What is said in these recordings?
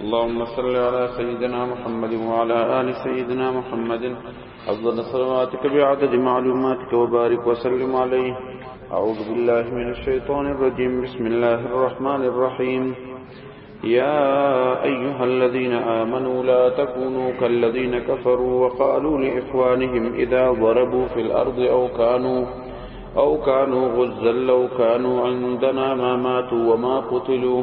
اللهم صل على سيدنا محمد وعلى آل سيدنا محمد أفضل صلواتك بعدد معلوماتك وبارك وسلم عليه أعوذ بالله من الشيطان الرجيم بسم الله الرحمن الرحيم يا أيها الذين آمنوا لا تكونوا كالذين كفروا وقالوا لإخوانهم إذا ضربوا في الأرض أو كانوا أو كانوا غزا لو كانوا عندنا ما ماتوا وما قتلوا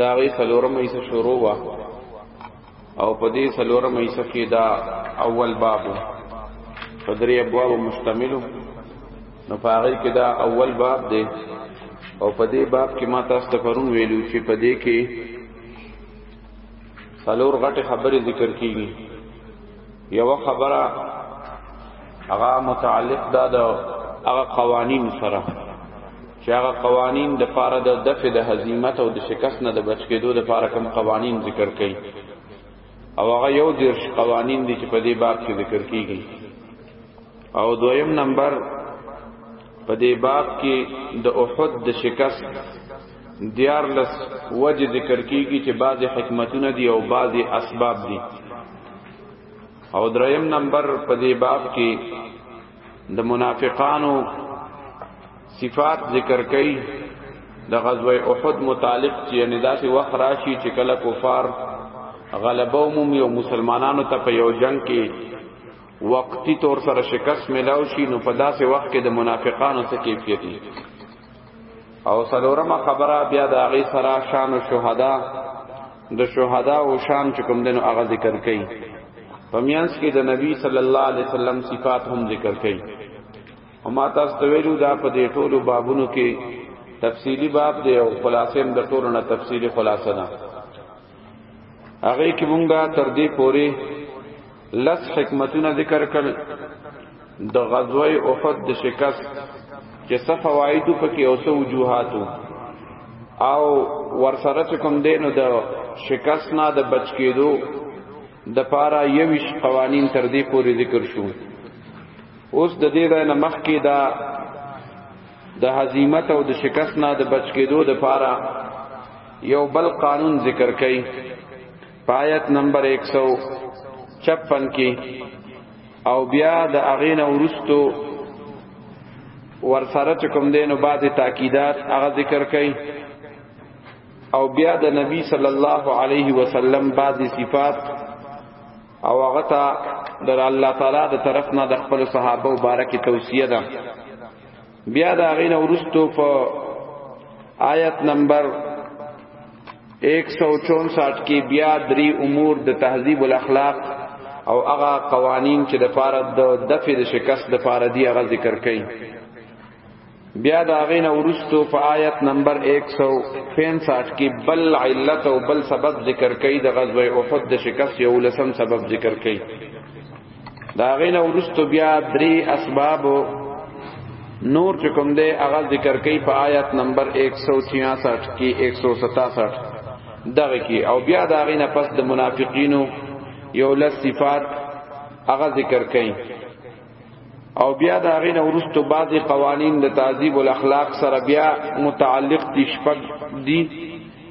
دا غي سلورم ایسه شروع وا او په دې سلورم ایسه کې دا اول باب په درې ابواب مشتمل نو په هغه کې دا اول باب دی او په دې باب کې ما تاسو ته پرون ویلو چې په دې کې سلور غټه خبره ذکر کیږي یو خبره هغه متعلق ده د هغه قوانین سره چې هغه قوانین د پاره د دفع د هزیمت او د شکست نه د بچ کېدو د پاره کوم قوانین ذکر کړي او هغه یو دیرش قوانین دي چې په دې باب کې ذکر کیږي او دویم نمبر په دې باب کې د احد د شکست دیار لس وجه ذکر کیږي چې بعضی حکمتونه دي او بعضی اسباب دي او دریم نمبر په دې باب کې د منافقانو صفات ذکر کړي د غزوه احد متعلق چې یعنی داسې وخت راشي چې کله کفار غلبه عمومي او مسلمانانو ته په یو جنگ کې وقتی طور سره شکست ملاو شي نو په داسې وخت کې د منافقانو څه کیفیت دي او سلورمه خبره بیا د هغه سره شان او شهدا د شهدا او شان چې کوم دنو هغه ذکر کړي په میانس کې د نبی صلی الله علیه وسلم صفات هم ذکر کړي او ما تاسو ته ویلو دا په دې ټولو بابونو کې تفصیلی باب دی او خلاصې هم د ټولو نه تفصیلی خلاصه ده هغه کې مونږه تر دې پوري لس حکمتونه ذکر کړل د غزوه احد د شکست چې څه فواید پکې او څه وجوهاتو او ورسره چې کوم دینو د شکست نه د بچ کېدو د پاره یوش قوانین تر دې پوري ذکر شو اوس د دې ځای نه مخکې دا د هزیمت او د شکست نه د بچ کېدو د پاره یو بل قانون ذکر کړي پایت نمبر 156 کې او بیا د اغین ورستو ور سره کوم دینو بعضی تاکیدات هغه ذکر کړي او بیا د نبی صلی الله علیه وسلم بعضی صفات او هغه ته در الله تعالی د طرف نه د خپل صحابه مبارک توصیه ده بیا دا غینه ورستو په آیت نمبر 164 کې بیا درې امور د تهذیب الاخلاق او هغه قوانین چې د پاره د دفع د شکست د پاره دی هغه ذکر کړي بیا دا غینه ورستو په آیت نمبر 165 کې بل علت او بل سبب ذکر کړي د غزوه احد د شکست یو لسم سبب ذکر کړي دا غینه ورستو بیا درې اسباب نور چې کوم دی هغه ذکر کوي په آیات نمبر 166 کې 167 دغه کې او بیا دا غینه پس د منافقینو یو لس صفات هغه ذکر کوي او بیا دا غینه ورستو بعضی قوانین د تعذیب الاخلاق سره بیا متعلق دي شپږ دي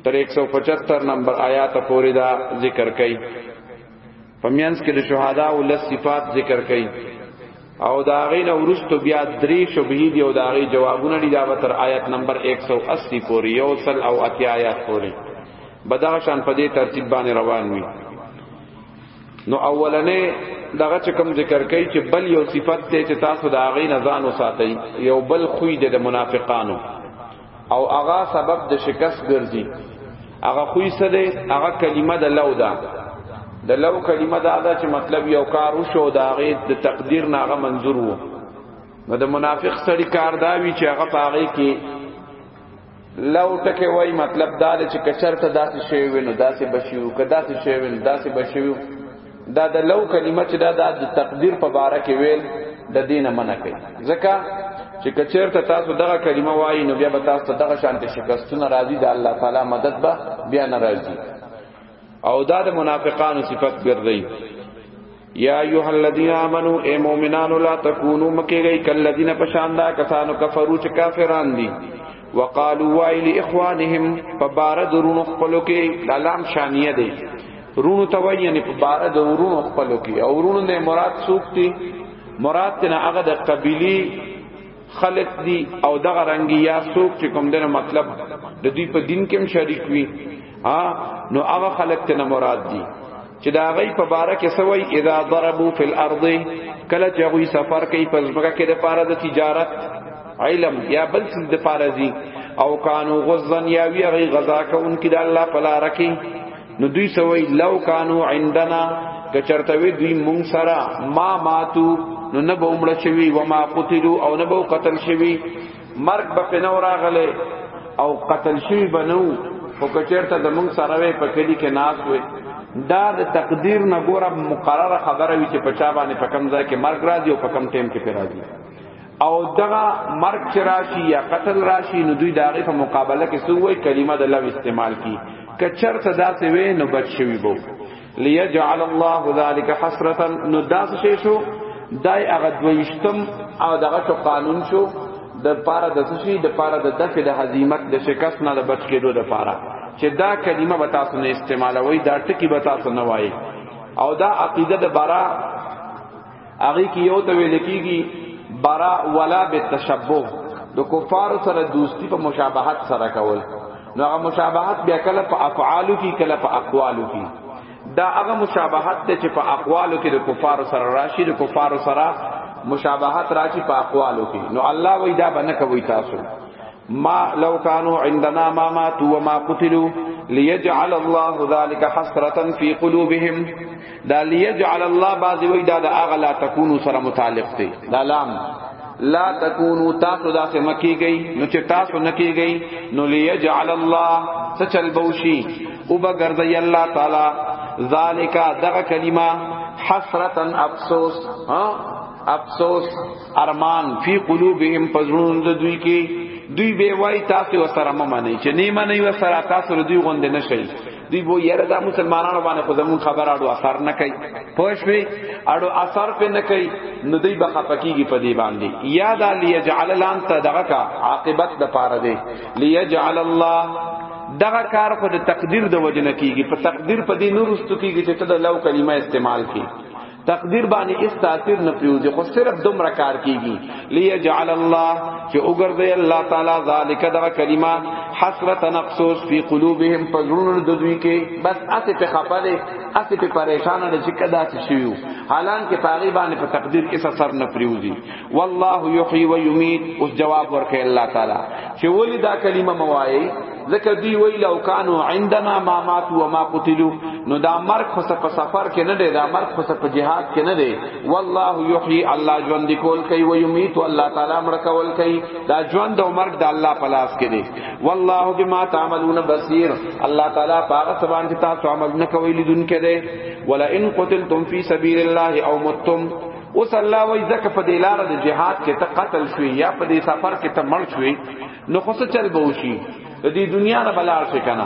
تر 175 نمبر آیات پورې دا ذکر کوي پمینس کې د شهدا او لس صفات ذکر کړي او دا غي نو ورستو بیا درې شبهه دی او دا غي جوابونه دي دا تر آیت نمبر 180 پورې یو سل او اتیا آیات پورې بدغه شان په دې ترتیب باندې روان وي نو اولنې دغه چې کوم ذکر کوي چې بل یو صفت ته چې تاسو دا غي نه ځان وساتئ یو بل خوې د منافقانو او هغه سبب د شکست ګرځي هغه خوې څه دی هغه کلمه د لو ده د لو کلمه دا ده چې مطلب یو کار وشو دا غي د تقدیر ناغه منظور وو نو د منافق سړی کار دا وی چې هغه پاغي کې لو ټکه وای مطلب دا چې کچرته داسې شی وینو داسې بشیو کدا څه شی وینو داسې بشیو دا د لو کلمه چې دا د تقدیر په باره کې ویل د دینه منع کوي ځکه چې کچیرته تاسو دغه کلمه وایي نو بیا به تاسو دغه شانته شکستونه راځي د الله تعالی مدد به بیا نه راځي او دا د منافقانو صفت ګرځي یا ایها الذین آمنو اے مومنانو لا تکونو مکیږي کلذین پشاندا کسانو کفرو چې کافران دي وقالو وایل اخوانهم په بار درونو خپلو کې لالام شانیه دی رونو ته وایي یعنی په بار درونو خپلو کې او رونو نه مراد څوک دی مراد تنه هغه د قبیلی خلق دی او دغه رنگی یا څوک چې کوم دنه مطلب د دوی په دین کې هم شریک وي ها نو هغه خلق تنه مراد دی چې دا غي په باره کې سوي اذا ضربوا في الارض کله چې غوي سفر کوي په ځمکه کې د پاره د تجارت علم یا بل څه د پاره زی او کانو غزن یا وی غي غزا کوونکې د الله په لار کې نو دوی سوي لو کانو عندنا کچرتوی دوی مون سرا ما ماتو نو نه به عمر شوی و ما قتلوا او نه به قتل شوی مرګ به په نو راغله او قتل شي بنو خو کچرته د مونږ سره وې په کلی کې ناس وې دا د تقدیر نه ګوره مقرره خبره وی چې په چا باندې په کم ځای کې مرګ راځي او په کم ټیم کې پر راځي او دغه مرګ چې راشي یا قتل راشي نو دوی داغه په مقابله کې سوې کلمه د لو استعمال کی کچرته داسې وې نو بچ شوی بو ليجعل الله ذلك حسرتا نو داس شي شو دای هغه دویشتم او دغه شو قانون شو د پاره د سشي د پاره د دفع د هزیمت د شکست نه د بچ کېدو د پاره چې دا کلمه به تاسو نه استعمالوي دا ټکی به تاسو نه وایي او دا عقیده د برا هغه کې یو ته ویل کیږي برا ولا بالتشبه د کفار سره دوستی په مشابهت سره کول نو هغه مشابهت بیا کله په افعالو کې کله په اقوالو کې دا هغه مشابهت ته چې په اقوالو کې د کفار سره راشي د کفار سره مشابهت راشي په اقوالو کې نو الله وی دا بنه کوي تاسو ما لو كانوا عندنا ما ماتوا وما قتلوا ليجعل الله ذلك حسرة في قلوبهم دا لیجعل الله بعض وی دا د اغه لا تکونو سره متعلق دی دا لام لا تکونو تاسو دا سه مکی گئی نو چې تاسو نکی گئی نو لیجعل الله سچل بوشی او بغرزی الله تعالی ذالک دغه کلمه حسرتا افسوس ها افسوس ارمان فی قلوبهم پزړون د دوی کې دوی به وای تاسو وسره ممنئ چې نیمه نه وسره تاسو دوی غوند نه شي دوی وو یره دا مسلمانانو باندې خو زمون خبر اړو اثر نه کوي پوښ وی اړو اثر په نه کوي نو دوی به خپکیږي په دی باندې یا دا لیجعل لان تدغه کا عاقبت د پاره دی لیجعل الله دغه کار خو د تقدیر د وجنه کیږي په تقدیر په دې نور واستو کیږي چې ته د لو کلمه استعمال کی تقدیر باندې اس تاثیر نه پریوځي خو صرف دومره کار کیږي ليجعل الله چې وګرځي الله تعالی ذالک دغه کلمه حسرت نفسوس فی قلوبهم فزرون د دوی کې بس اته په خپه دي اته په پریشان نه چې کدا څه شیو حالان کې پاغي باندې په تقدیر کې اثر نه پریوځي والله یحیی و یمیت اوس جواب ورکړي الله تعالی چې ولی دا کلمه موایي ځکه دی وی لو کانو عندنا ما مات و ما قتلوا نو دا مرګ خو په سفر کې نه دی دا مرګ خو په جهاد کې نه دی والله یحیی الله ژوند کول کوي و یمیت الله تعالی مړ کول کوي دا ژوند او مرګ د الله په لاس کې دی والله بما تعملون بصیر الله تعالی پاغه سبحان چې تاسو عمل نه کوي لیدونکو دی ولا ان قتلتم فی سبیل الله او متتم اوس الله وای زکه په دې لار د جهاد کې ته قتل شوی یا په دې سفر کې ته مړ شوی نو خو څه چل به وشي د دې دنیا نه بلار شي کنه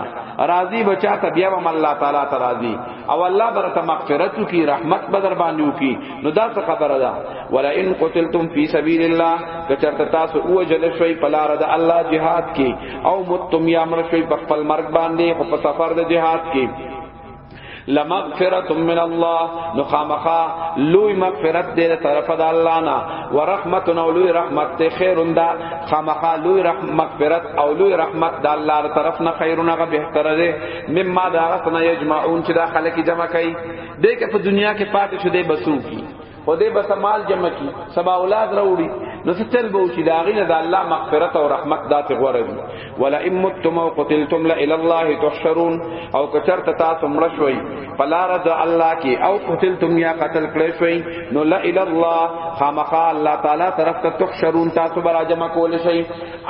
راضی بچا ته بیا هم الله تعالی ته راضی او الله برته مغفرت کی رحمت بدر باندې کی نو دا څه خبره ده ولا ان قتلتم فی سبیل الله کچرته تاسو او جل شوی پلار ده الله جهاد کی او متم یا مر شوی په خپل مرګ باندې په سفر د جهاد کی لمغفرت من الله نو خامخا لوی مغفرت دې له طرف د الله نه ورحمت نو لوی رحمت ته خیرون دا خامخا لوی رحمت مغفرت او لوی رحمت د الله تر طرف نه خیرون هغه بهتر دی مما دا غتنا یجمعون چې دا خلک جمع کوي دې کې په دنیا کې پاتې شو دې بسو کی خو دې بس مال جمع کی سبا اولاد راوړي نو ستل به چې دا غینه د الله مغفرت او رحمت داتې غوړه دي ولا ان متم او قتلتم لا الى الله تحشرون او کچرت تاسو مړ شوي فلار د الله کې او قتلتم یا قتل کړی شوي نو لا الى الله خامخا الله تعالی طرف ته تحشرون تاسو برا جمع کول شي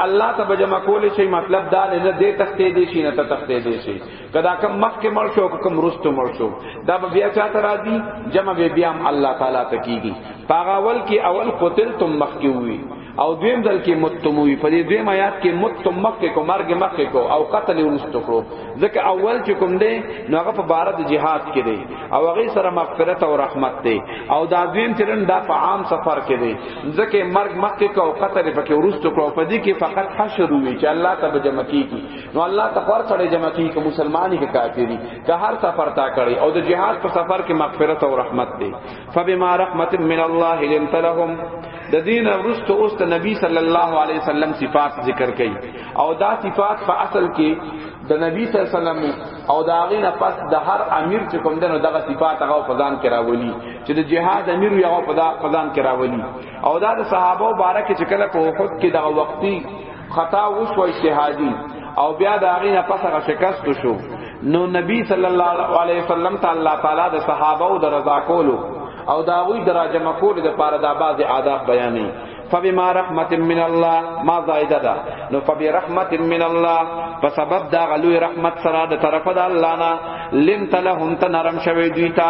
الله ته جمع کول شي مطلب دا نه دې تختې دي شي نه ته تختې دي شي کدا کم مخ کې مړ شو کم رستو مړ شو دا به بیا چاته راځي جمع به بیا هم الله تعالی ته کیږي پاغاول کې اول قتل تم مخ کې وي او دویم دل کې متم وي په دې دویم آیات کې متم مخ کې کو مرګ مخ کې کو او قتل ورستو کړو ځکه اول چې کوم دی نو هغه په بار د جهاد کې دی او هغه سره مغفرت او رحمت دی او دا دویم ترن دا په عام سفر کې دی ځکه مرګ مخ کې کو قتل پکې ورستو کړو په دې کې فقط حشر وي چې الله ته به جمع کیږي نو الله ته پر سره جمع کی که مسلمانی که کافری که هر سفر تا کړي او د جهاد په سفر کې مغفرت او رحمت دی فبما رحمت من الله لنت لهم د دین ورست اوس ته نبی صلی الله علیه وسلم صفات ذکر کړي او دا صفات په اصل کې د نبی صلی الله علیه وسلم او دا غینه پس د هر امیر چې کوم دنو دغه صفات هغه په ځان کې راولي چې د جهاد امیر یو په ځان کې راولي او دا د صحابه مبارک چې کله په وخت کې دغه وختي خطا وشو اجتهادی او بیا دا غی نه پس هغه شکست شو نو نبی صلی الله علیه وسلم ته الله تعالی د صحابه او د رضا کولو او دا وی دراجه مکول د پاره د بعض آداب بیانې فبما رحمت من الله ما زائده ده نو فبرحمت من الله په سبب دا غلوی رحمت سره د طرفه د الله نه لنت لهم تنرم شوی دوی ته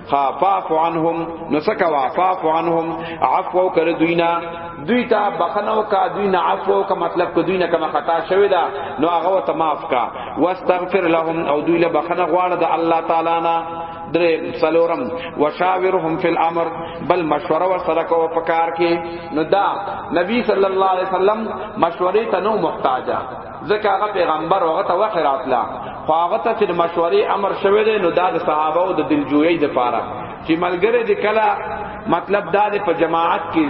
فاعف عنهم نو سکا وعفاف عنهم عفو کړه دوینا دوی ته بخنو کا دوی نه عفو کا مطلب کو دوی نه کما خطا شوی دا نو هغه ته معاف کا واستغفر لهم او دوی له بخنه غواړه د الله تعالی نه درې سلورم وشاورهم فی الامر بل مشوره ور سره کو پکار کې نو دا نبی صلی الله علیه وسلم مشورې ته نو محتاجه ځکه هغه پیغمبر هغه ته وحی راتله خو هغه ته چې مشورې امر شوه دی نو دا د صحابه او د دلجویۍ د پاره چې ملګری د کلا مطلب دا د په جماعت کې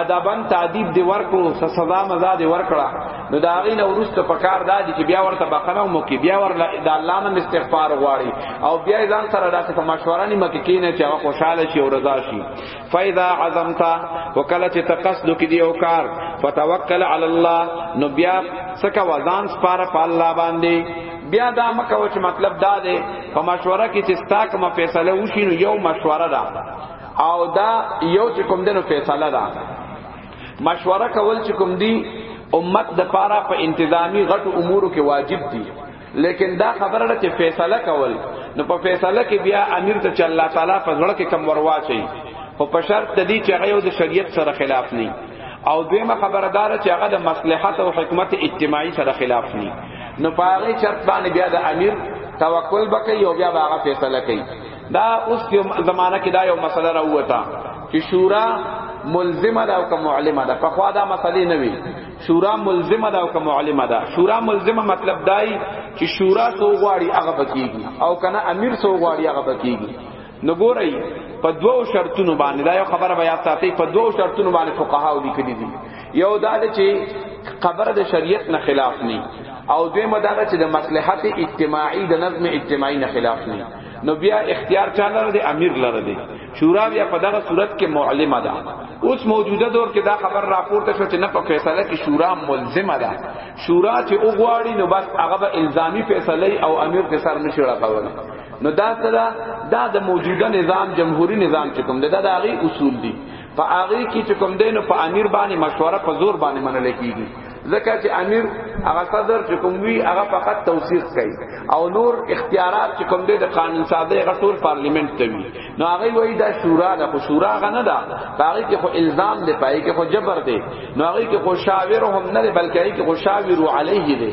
ادبن تعذیب دی ورکو سزا مزا دی ورکړه نو دا غي نو ورست په کار دا دي چې بیا ورته بخنه مو کې بیا ور د الله نه استغفار غواړي او بیا ځان سره داسې په مشوره نیمه کې کینه چې هغه خوشاله شي او رضا شي فاذا عزمت وکله چې تقصد کې دی او کار فتوکل علی الله نو بیا سکه وزن سپاره په الله باندې بیا دا مکه چې مطلب دا دی په مشوره کې چې ستا کومه فیصله وشي نو یو مشوره ده او دا یو چې کوم دنو فیصله ده مشوره کول چې کوم دی امت د پاره په پا انتظامی غټ امور کې واجب دي لیکن دا خبره ده چې فیصله کول نو په فیصله کې بیا امیر ته چې الله تعالی په ځړه کې کم ورواچي خو په شرط د دې چې هغه د شریعت سره خلاف نه او دویمه خبردار چې هغه د مصلحت او حکمت اجتماعي سره خلاف نه نو په هغه شرط باندې بیا د امیر توکل بکې او بیا هغه فیصله کوي دا اوس یو زمانہ کې دا یو مسله راوته چې شورا ملزمه ده او که معلمه ده په خوا دا مسلې نه وي شورا ملزمه ده او که معلمه ده شورا ملزمه مطلب دای چې شورا سو غواړي هغه بکیږي او کنه امیر سو غواړي هغه بکیږي نو ګورئ په دوو شرطونو باندې دا یو خبره بیا ساتي په دوو شرطونو باندې فقها لیکلي دي یو دا چې خبره د شریعت نه خلاف نه او دوی مدار چې د مصلحت اجتماعي د نظم اجتماعي نه خلاف نه نو بیا اختیار چا لره دی امیر لره دی شورا بیا په دغه صورت کې معلمه ده اوس موجوده دور کې دا خبر راپورته شو چې نه په فیصله کې شورا ملزمه ده شورا چې وګواړي نو بس هغه به الزامي فیصله او امیر په سر نشي راکوله نو دا سره دا د موجوده نظام جمهوریت نظام چې کوم ده دا د اصول دي په هغه کې چې کوم دین په امیر باندې مشوره په زور باندې منل کیږي ځکه چې امیر هغه صدر چې کوم وی هغه فقط توثیق کوي او نور اختیارات چې کوم د قانون ساده هغه ټول پارلیمنت ته وی نو هغه وی دا شورا ده خو شورا هغه نه ده هغه کې خو الزام دی پای کې خو جبر دی نو هغه کې خو شاور هم نه بلکې هغه کې خو شاور علیه دی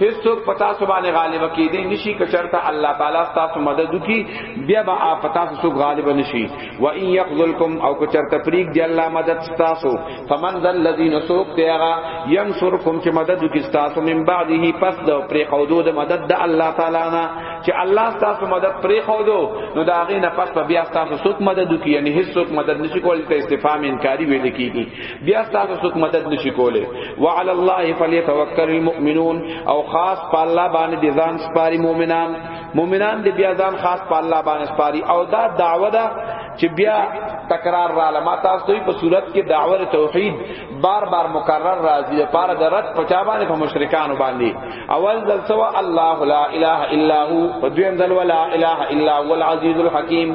هیڅوک پتا سو باندې غالب کېدې نشي کچرته الله تعالی تاسو مدد وکي بیا به اپ پتا سو غالب نشي و ان يخذلکم او کچرته فریق دی الله مدد تاسو فمن ذل الذي نسوق تیغا ينصرکم چې مدد وکي تاسو من بعده پس د پرې قودو د مدد د الله تعالی نه چې الله تاسو مدد پرې قودو نو دا غي نه پس بیا تاسو سوک مدد وکي یعنی هیڅوک مدد نشي کولای ته استفهام انکاری ویل کیږي بیا تاسو څوک مدد نشي کوله وعلى الله فليتوكل المؤمنون او خاص په الله باندې دي ځان سپاري مؤمنان مؤمنان دي بیا ځان خاص په الله باندې سپاري او دا دعوه ده چې بیا تکرار را لما تاسو په صورت کې دعوه توحید بار بار مکرر راځي لپاره د رد پچا باندې په مشرکان باندې اول ځل سوا الله لا اله الا هو په دویم ځل ولا اله الا هو العزیز الحکیم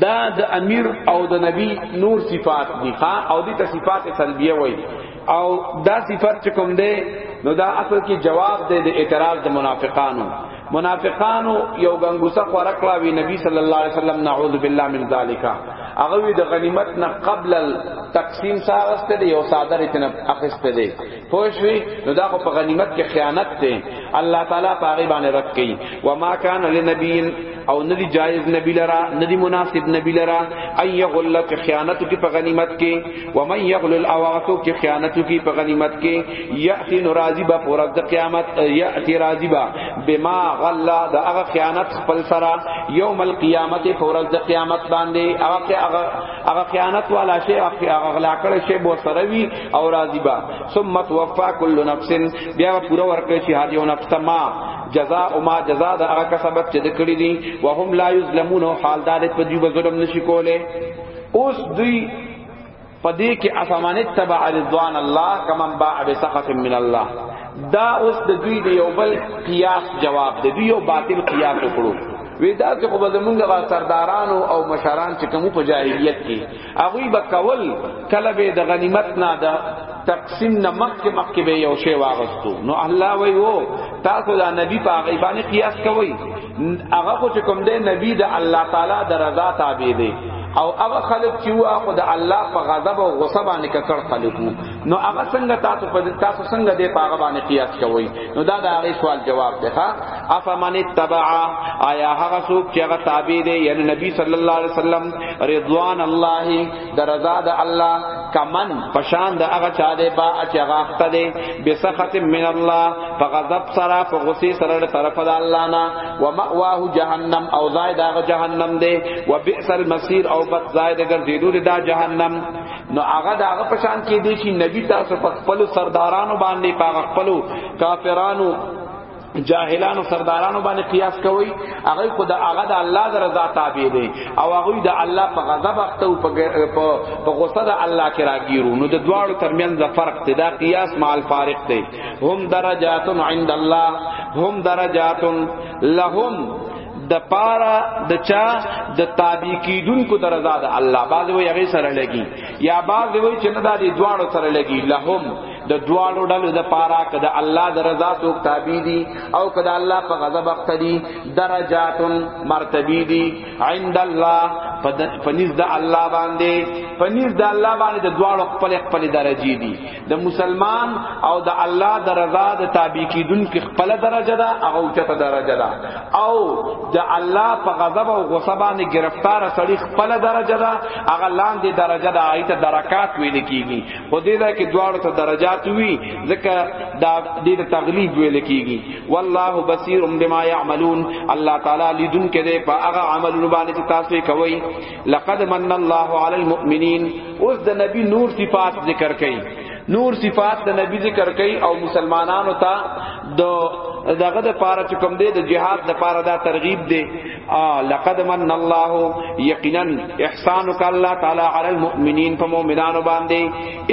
دا د امیر او د نبی نور صفات دي ښا او دي ته صفات سلبیه وای او دا صفات چې کوم ده نو دا اصل کې جواب ده د اعتراض د منافقانو منافقانو یو غنګوسه خورا کړه وی نبی صلی الله علیه وسلم نعوذ بالله من ذالک هغه وی د غنیمت نه قبل تقسیم سره واستل یو صادره تن اخسته دی پوښوي نو دا خو په غنیمت کې خیانت دی الله تعالی په هغه باندې رد کوي و ما کان لنبی او ندی جایز نبی لرا ندی مناسب نبی لرا ان یغل کی خیانت کی په غنیمت کې و من یغل الاواقو کی خیانت کی په غنیمت کې یاتی ناراضی با پر د قیامت یاتی راضی با بما غل دا هغه خیانت خپل سرا یوم القیامت پر د قیامت باندې هغه هغه خیانت والا شی هغه غلا کړی شی بو سره وی او راضی با ثم توفا كل نفس بیا پورا ورکړي چې هر یو نفس ما جزاء ما جزاء دا هغه کسبت چې دکړي دي وهم لا یظلمون حال دار په دې بظلم نشي کوله اوس دوی پدې کې افمن تبع رضوان الله کمن باع بسخط من الله دا اوس د دوی د یو بل قیاس جواب دی دوی یو باطل قیاس وکړو وی دا چې خو به زمونږ سردارانو او مشران چې کوم په جاهلیت کې هغه به کول کله به د غنیمت نه ده تقسیم نه مخکې مخکې به یو شی واغستو نو الله وی وو تاسو دا نبی په هغه باندې قیاس کوي هغه خو چې کوم دی نبی د الله تعالی د رضا تابع دی او هغه خلق چې هغه د الله په غضب او غصه باندې ککړ خلقو نو هغه څنګه تاسو په تاسو څنګه دې پاغه باندې قیاس کوي نو دا د هغه سوال جواب دی ها افمن تبع آیا هغه څوک چې هغه تابع دی یعنی نبی صلی الله علیه وسلم رضوان الله درزا د الله کمن پشان د هغه چا دی با چې هغه اخته دی بسخط من الله فغضب سرا فغصی سرا له طرف د الله نه و مأواه جهنم او زائد هغه جهنم دی و بئس المصير او بد زائد ګرځیدو دا جهنم نو هغه دا هغه پشان کې دی چې نبی تاسو په خپل سردارانو باندې په خپل کافرانو جاهلانو سردارانو باندې قیاس کوي هغه کو د هغه د الله د رضا تابع دي او هغه د الله په غضب اخته او په غصه د الله کې راګیرو نو د دواړو ترمنځ د فرق دی دا قیاس مع الفارق دی هم درجات عند الله هم درجات لهم د پارا د چا د تابع کیدون کو درزا د الله باز وی هغه سره لګي یا باز وی چې نه د دې دواړو سره لګي لهم د دواړو ډلو د پارا کده الله د رضا څوک تابع دي او کده الله په غضب اخته دي درجات مرتبه دي عند الله پنځ د الله باندې پنځ د الله باندې د دواړو خپل خپل درجه دي د مسلمان او د الله د رضا د تابع کیدون کې خپل درجه ده هغه اوچته درجه ده او د الله په غضب او غصه باندې گرفتار سړی خپل درجه ده هغه لاندې درجه ده ایت درکات ویل کیږي خو دې دا کې دواړو ته درجات وی ځکه دا دې ته تغلیب ویل کیږي والله بصیر بما یعملون الله تعالی لیدون کې دې په هغه عملونو باندې تاسو کوي لقد من الله علی المؤمنین اوس د نبی نور صفات ذکر کړي نور صفات د نبی ذکر کړي او مسلمانانو ته د دغه د پاره چې کوم دی د جهاد د پاره دا ترغیب دی ا لقد من الله یقینا احسان ک الله تعالی علی المؤمنین په مؤمنانو باندې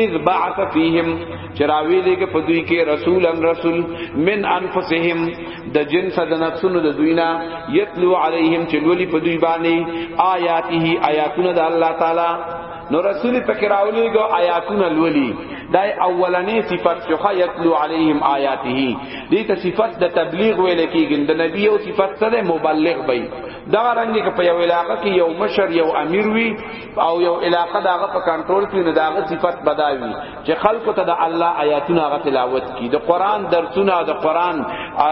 اذ بعث فیهم چراوی دې کې پدوی کې رسولن رسول من انفسهم د جنس د نفسونو د دوینا یتلو علیهم چې لولي په دوی باندې آیاته آیاتونه د الله تعالی نو رسول پکې راولېګو آیاتونه لولي دا اولنې صفت چې خا یتلو علیهم آیاته دې ته صفت د تبلیغ ویل کېږي د نبی او صفت سره مبلغ وي دا رنګ کې په یو علاقې کې یو مشر یو امیر وي او یو علاقې داغه په کنټرول کې نه داغه صفت بداوي چې خلکو ته د الله آیاتونه غ تلاوت کی د قران درسونه د قران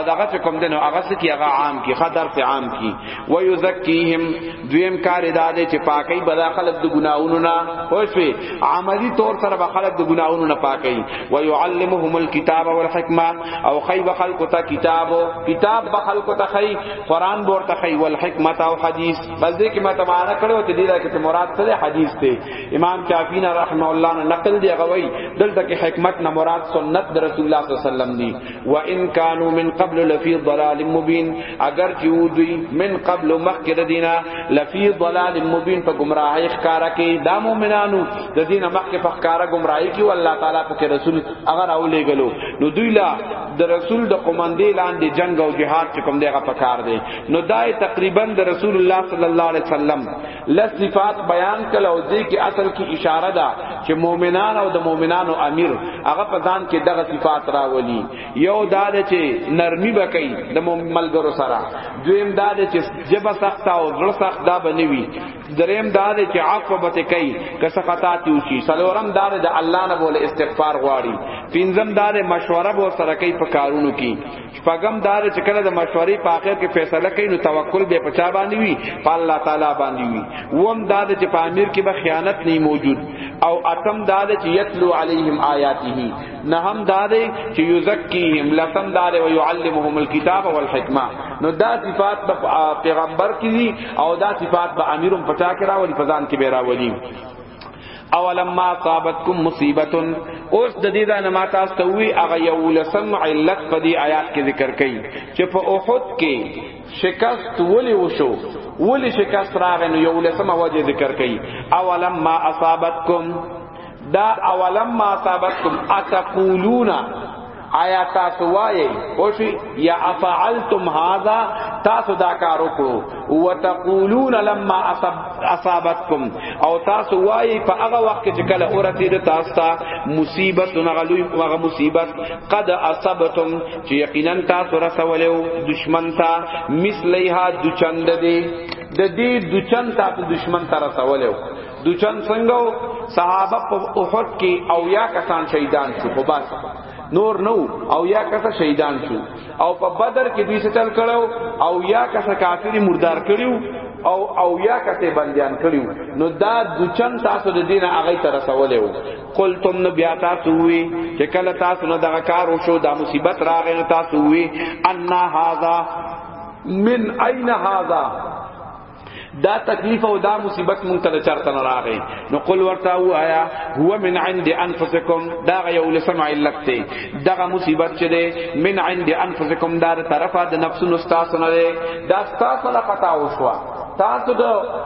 دغه کوم دنو هغه سکی هغه عام کی خا درس عام کی و یزکیهم دویم کار ادا دې چې پاکي بلا خلق د ګناونو نه خوشوي عملی طور سره به خلق د ګناونو نه پاکي و یعلمهم الكتاب والحکمه او خی به خلکو ته کتاب کتاب به خلکو ته خی قران به ورته خی والحکمه او حدیث بس دې کې ما ته معنا کړو ته دې دا کې مراد څه حدیث دی امام شافعی نه رحمه الله نه نقل دی غوي دلته کې حکمت نه مراد سنت در رسول الله صلی الله علیه وسلم دی و ان کانوا من قبل لفی ضلال مبین اگر چې دوی من قبل مخکره دینا لفی ضلال مبین په گمراهی ښکارا کې دا مؤمنانو د دین مخکې په ښکارا گمراهی کې الله تعالی په رسول اگر اولې غلو نو دوی لا د رسول د قومندې لاندې جنگ او جهاد کوم دی هغه پکار دی نو دای تقریبا د رسول الله صلی الله علیه وسلم لس صفات بیان کله او دې کې اصل کې اشاره ده چې مؤمنان او د مؤمنانو امیر هغه په ځان کې دغه صفات راولي یو دا ده چې نرمي بکې د ملګرو سره دویم دا ده چې جبه سخت او زړه سخت دا بنوي دریم دا ده چې عفو بته کوي که سخطات وشي سلورم دا ده د الله نه بوله استغفار غواړي پنځم دا ده مشوره به سره کوي په کارونو کې شپږم دار چې کله د مشورې په اخر کې فیصله کوي نو توکل به پچا باندې وي په الله تعالی باندې وي وم دار چې په امیر کې به خیانت نه موجود او اتم دار چې یتلو علیهم آیاته نه هم دار چې یزکیهم لسم دار او یعلمهم الكتاب والحکمه نو دا صفات به پیغمبر کې او دا صفات به امیرم پچا کې راولي فزان کې به راولي اولم ما صابتکم مصیبتن اوس د دې دا نه ما تاسو ته وی هغه یو لسم علت په دې آیات کې ذکر کړي چې په احد کې شکست ولی وشو ولی شکست راغی نو یو لسم وجه ذکر کړي اولم ما اصابتکم دا اولم ما اصابتکم اتقولون آیا تاسو وایي خوشي یا افعلتم هذا تاسو دا کار وکړو وتقولون لما اصابتكم او تاسو وایي په هغه وخت کې چې کله اورته د تاسو ته مصیبت نغلوي هغه مصیبت قد اصابتم چې یقینا تاسو رسولیو دشمن ته مثلیها دچند دی د دې دچند تاسو دشمن ته رسولیو دوچن څنګه صحابه په احد کې او یا کسان شهیدان شو په بس نور نو او یا کسه شهیدان شو او په بدر کې دوی څه چل کړو او یا کسه کافری مردار کړیو او او یا کته بندیان کړیو نو دا دچن تاسو د دینه هغه تر رسولې وو قلتم نو بیا تاسو وی چې کله تاسو نو دغه کار وشو دا مصیبت راغی تاسو وی ان هاذا من اين هاذا دا تکلیف او دا مصیبت مونږ ته چرته نه راغی نو قل ورته وایا هو من عند انفسکم دا یو لسم علت دی دغه مصیبت چې دی من عند انفسکم دا طرفه د نفسونو تاسو نه دی دا تاسو نه خطا وشوه تاسو د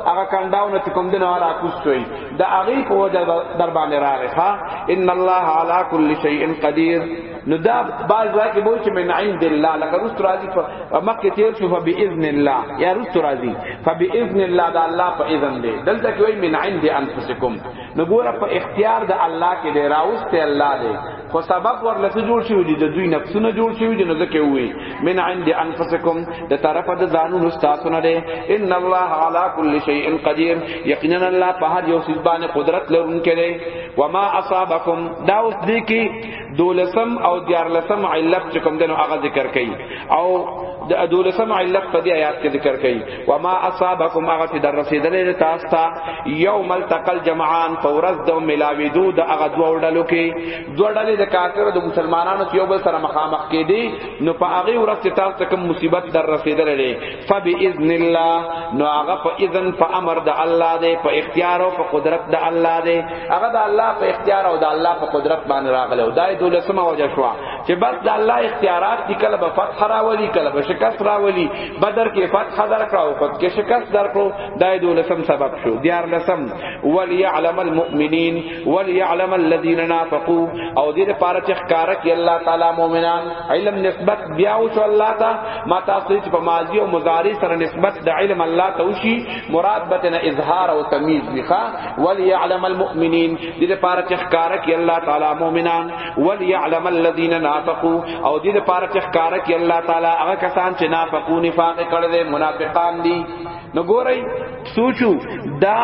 هغه کنداونه چې کوم دین والا کوستوي د هغه په وجه در باندې راغی ها ان الله علی کل شیء قدیر نو دا باز راکه بول چې من عند الله لکه رست راضی په مکه تیر شو فباذن الله یا رست راضی فباذن الله دا الله په اذن دی دلته کوي من عند انفسکم نو ګوره په اختیار د الله کې دی راوسته الله دی خو سبب ورلته جوړ شوی دی د دوی نفسونه جوړ شوی دی نو ځکه وی من عند انفسکم د طرفه د ځانونو تاسو نه دی ان الله علی کل شیء قدیر یقینا الله په هر یو څه باندې قدرت لرونکی دی وما اصابکم دا اوس دی کی دولسم او دیارلسم علت چې کوم دنو هغه ذکر کړي او د ادولسم علت په دې آیات کې ذکر کړي و ما اصابکم هغه چې در رسیدلې تاسو ته یوم التقل جمعان فورز د ملاوی دو د هغه دوه ډلو کې دوه ډلې د کافرو د مسلمانانو یو بل سره مخامخ کېدي نو په هغه ورځ چې تاسو ته کوم مصیبت در رسیدلې فباذن الله نو هغه په اذن په امر د الله دی په اختیار او په قدرت د الله دی هغه د الله په اختیار او د الله په قدرت باندې راغله او دای دولسمه وجه شو چې بس د الله اختیارات دي کله به فتح راولي کله به شکست راولي بدر کې فتح درکړه او خود کې شکست درکړو دای دولسم سبب شو دیار لسم وليعلم المؤمنین وليعلم الذين نافقوا او دې لپاره چې ښکارا کې الله تعالی مؤمنان علم نسبت بیا او شو الله ته ما تاسو چې په ماضی او مضارع سره نسبت د علم الله ته وشي مراد بتنه اظهار او تمیز وکړه وليعلم المؤمنين دې لپاره چې ښکارا کې الله تعالی مؤمنان وليعلم الذين نافقوا او دې لپاره چې ښکارا کې الله تعالی هغه کسان چې نافقون نفاق کړل دي منافقان دي نو ګورئ سوچو دا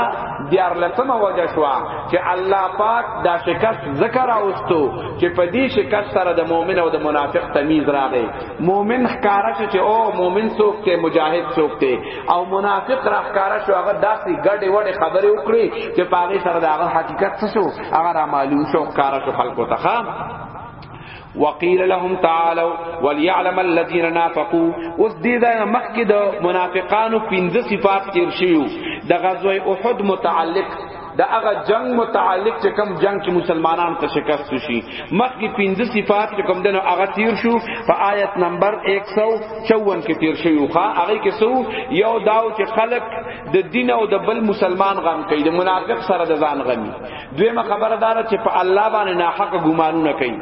دیار لسمه وجه شو چې الله پاک دا شکست ذکر اوستو چې په دې شکست سره د مؤمن او د منافق تمیز راغی مؤمن ښکارا چې او مؤمن څوک ته مجاهد څوک ته او منافق راخکارا شو هغه داسې ګډې وډې خبرې وکړي چې پاغه سره دا هغه حقیقت څه شو هغه را معلوم شو کارا شو خلکو ته وقيل لهم تعالوا وليعلم الذين نافقوا اوس دې دا مخکې د منافقانو پنځه صفات تیر شیو د غزوه احد متعلق دا هغه جنگ متعلق چې کوم جنگ کې مسلمانان ته شکست شي مخکې پنځه صفات چې کوم دنو هغه تیر شو په آیت نمبر 154 کې تیر شوی خو هغه کې سو یو داو چې خلق د دین او د بل مسلمان غم کوي د منافق سره د ځان غمي دویمه خبره دار چې په الله باندې ناحق ګمانونه کوي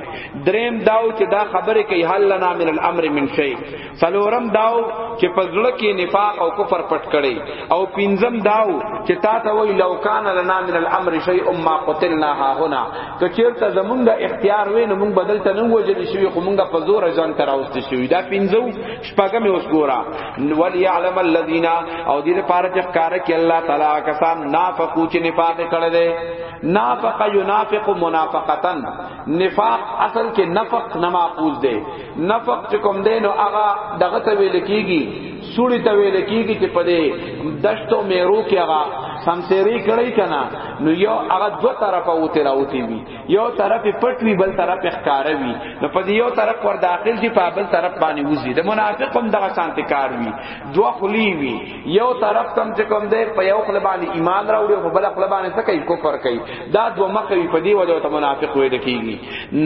دریم داو چې دا خبره کوي حل لنا من الامر من شيء څلورم داو چې په زړه کې نفاق او کفر پټ کړي او پنځم داو چې تا ته وی لو کان لنا من الامر شیء ما قتلنا ها هنا که چیرته زمونږ د اختیار وین مونږ بدل ته نه وجل شوی خو مونږ په زور ځان تر اوست شوی دا پنځو شپږم اوس ګورا وليعلم الذين او دې لپاره چې کار کوي الله تعالی کسان نافقو چې نفاق کړي دي نافق ينافق منافقتن نفاق اصل کې نفق نماقوز دی نفق چې کوم دی نو هغه دغه ته ویل کیږي سوړی ته ویل کیږي چې په دې دشتو میرو کې هغه سمسری کړی کنا نو یو هغه دو طرفه وته راوتی وی یو طرف پټ وی بل طرف ښکار وی نو په یو طرف ور داخل دی په بل طرف باندې وزي د منافق هم دغه شانتی کار وی دو خلی وی یو طرف تم چې کوم دی په یو خپل باندې ایمان راوړي او په بل خپل باندې څه کوي کفر کوي دا دوه مخ وي په دې وجه ته منافق وي دکېږي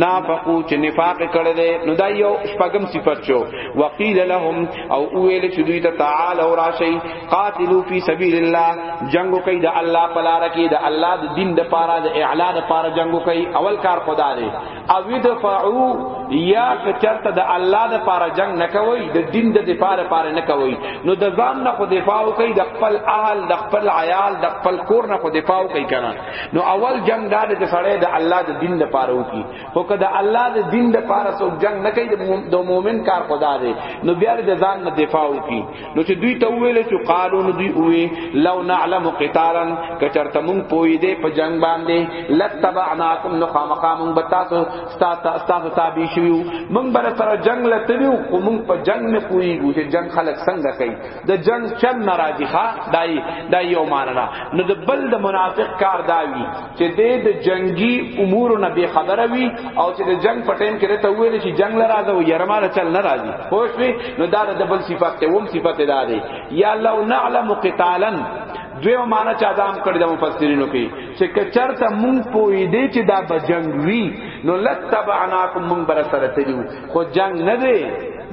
نافقو چې نفاق کړي دي نو دا یو شپږم صفت شو وقیل لهم او ویل چې دوی ته تعال او راشي قاتلو فی سبیل الله جنگ کوي د الله په لار کې د الله د دین د پاره د اعلان لپاره جنگ کوي اول کار خدا دی او دفعو یا کچرته د الله د پاره جنگ نکوي د دین د دفاع لپاره نکوي نو د ځان نه خو دفاع کوي د خپل اهل د خپل عیال د خپل کور نه خو دفاع کوي کنه نو اول جنگ دا د سړی د الله د دین لپاره وکي خو که د الله د دین لپاره څوک جنگ نکوي د مؤمن کار خدا دی نو بیا د ځان نه دفاع کوي نو چې دوی ته ویل چې قالو نو دوی وی لو نعلم قتالا کچرته مون پوی دې په جنگ باندې لتبعناکم نو خامخا مون بتاسو ستا ستا تابع شیو مون بر تر جنگ لتلو کو مون په جنگ نه پوی ګو چې جنگ خلق څنګه کوي د جنگ چل ناراضی ښا دای دای یو ماننا نو د بل د منافق کار داوی چې د د جنگي امور نه به خبره وي او چې د جنگ په ټیم کې راته ویل شي جنگ لرا ده او يرمانه چل نه راځي خوش وي نو دا د بل صفات ته ووم صفات ده دی یا لو نعلم قتالا دویو معنا چا دام کړی د مفسرینو کې چې کچرته مونږ پوی دی چې دا بجنګ وی نو لتبعناکم مونږ بر سره تلو خو جنگ نه دی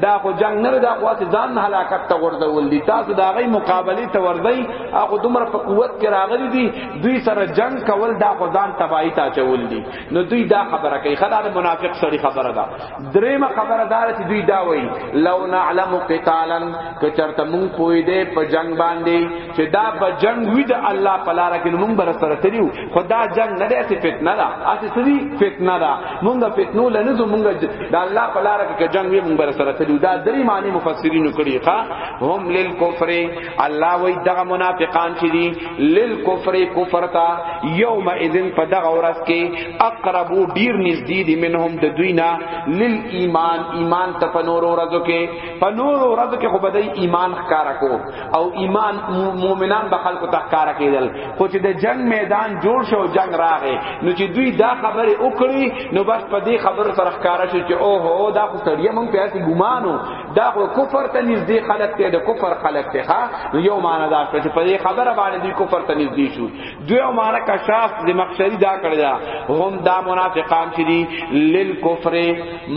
دا خو جنگ نه دا خو چې ځان هلاکت ته ورځول دي تاسو دا غي مقابله ته ورځي هغه دومره په قوت کې راغلي دي دوی سره جنگ کول دا خو ځان تباہی ته چول دي نو دوی دا خبره کوي خدای د منافق سړي خبره ده دریمه خبره دار چې دوی دا وایي لو نعلم قتالا که چرته مونږ پوي دې په جنگ باندې چې دا په جنگ وي د الله په لار کې مونږ بر سره تریو خدا جنگ نه دې فتنه ده اته سری فتنه ده مونږه فتنو لنه زو مونږه د الله په لار کې جنگ وی مونږ بر سره تلو دا درې معنی مفسرین کړي ښا هم للکفر الله وی دغه منافقان چې دي للکفر کفر تا یوم اذن په دغه ورځ کې اقربو ډیر نږدې دي منهم د دوی نه لل ایمان ایمان ته په نور ورځو کې په نور ورځو کې خو بدای ایمان ښکارا کو او ایمان مؤمنان به خلکو ته ښکارا کېدل خو چې د جنگ میدان جوړ شو جنگ راغې نو چې دوی دا خبره وکړي نو بس په دې خبره سره ښکارا شو چې او هو دا خو سړی مونږ په اسی ګمانو دا خو کفر ته نږدې خلک ته د کفر خلک ته ها یو معنا دا چې په دې خبره باندې دوی کفر ته نږدې شو دوی معنا کشاف د مخشری دا کړی دا هم دا منافقان چې دي لیل کفر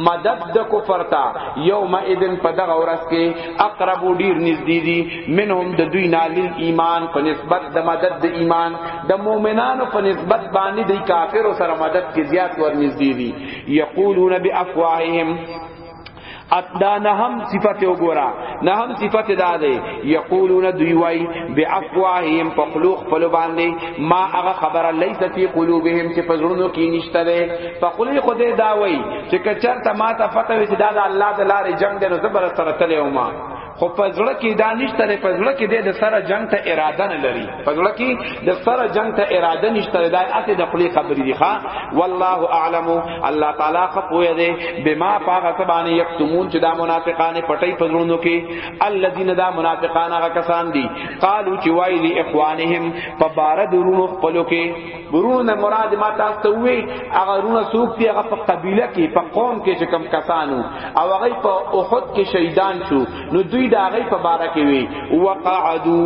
مدد د کفر تا یوم اذن په دغه ورځ کې اقرب ډیر نږدې دي منهم د دوی نال ایمان په نسبت د مدد د ایمان د مؤمنانو په نسبت باندې د کافرو سره مدد کې زیات ور نږدې دي یقولون بافواههم دا نه هم صفت وګورا نه هم صفت دا دی یقولون دوی وای بافواههم فخلوق فلو باندې ما هغه خبره لیس فی قلوبهم چې پزړونو کې نشته په خلی خدای دا وای چې کچر ته ما ته پته وي چې دا د الله د لارې جنگ دی نو زبر سره تلې او ما خو په زړه کې دا نشته په زړه کې د سره جنگ ته اراده نه لري په زړه کې د سره جنگ ته اراده نشته دا اته د خلی خبرې دي ښا والله اعلم الله تعالی خپوی دی بما پاغه سبانه یکتمون چې دا منافقان پټي په زړونو کې الذين دا منافقان هغه کسان دي قالو چې وایلی اخوانهم په بار درونو خپلو کې ورونو نه مراد ما تاسو ته وی هغه رونه سوق دی هغه په قبيله کې په قوم کې چې کم کسانو او هغه په احد کې شهیدان شو نو دوی دا هغه په بار کې وی وقعدو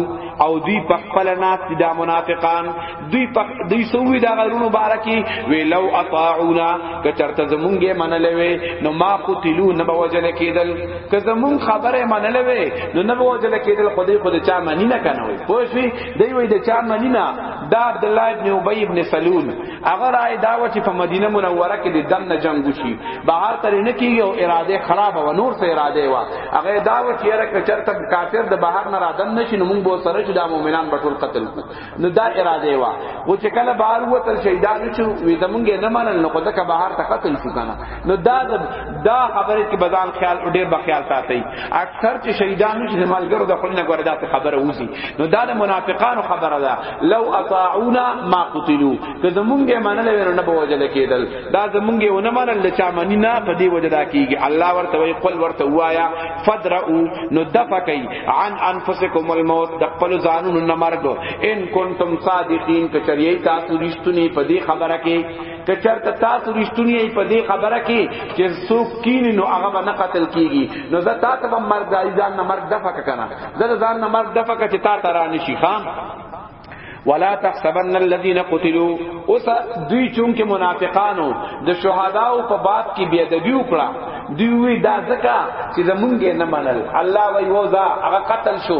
او دوی په خپل ناس دا منافقان دوی په دوی سوې دا غرونو بار کې وی لو اطاعونا که چرته زمونږه منلوي نو ما قتلو نه بوجل کېدل که زمون خبره منلوي نو نه بوجل کېدل خدای خدای چا منی نه کنه وي پوه شئ دوی وی د چا منی نه دا عبد الله ابن ابي ابن سلول هغه راي دا و چې په مدینه منوره کې د دم نه جنگ وشي بهر تر نه کیږي او اراده خراب و نور سه اراده و هغه دا و چې هر چرته کافر د بهر نه رادن نشي نو موږ به سره چې د مؤمنان په ټول قتل کو نو دا اراده و او چې کله بهر وته شهیدان شو وې زمونږ نه منل نو خدای که بهر ته قتل شو کنه نو دا دا خبره کې بزان خیال او ډیر بخیال ساتي اکثر چې شهیدان نشي ملګرو د خلینو غره دا خبره وځي نو دا د منافقانو خبره ده لو اطاعونا ما قتلوا که زمونږه منل ونه نه بوجل کېدل دا زمونږه ونه منل چې چامنی نه په دې وجه دا کیږي الله ورته وی قل ورته وایا فدرؤ نو دفقی عن انفسکم الموت د خپل ځانونو نه مرګ ان کنتم صادقین که چریای تاسو رښتونی په دې خبره کې که چرته تاسو رښتونی یې په دې خبره کې چې څوک کینی نو هغه به نه قتل کیږي نو زه تاسو به مرګ دای ځان نه مرګ دفع کنه زه ځان نه مرګ دفع کړه چې تا ترا نشي خام ولا تحسبن الذين قتلوا اوس دوی چون کې منافقانو د شهداو په باب کې بیا د بیو کړه دوی دا ځکه چې زمونږ نه منل الله وی وو دا هغه قتل شو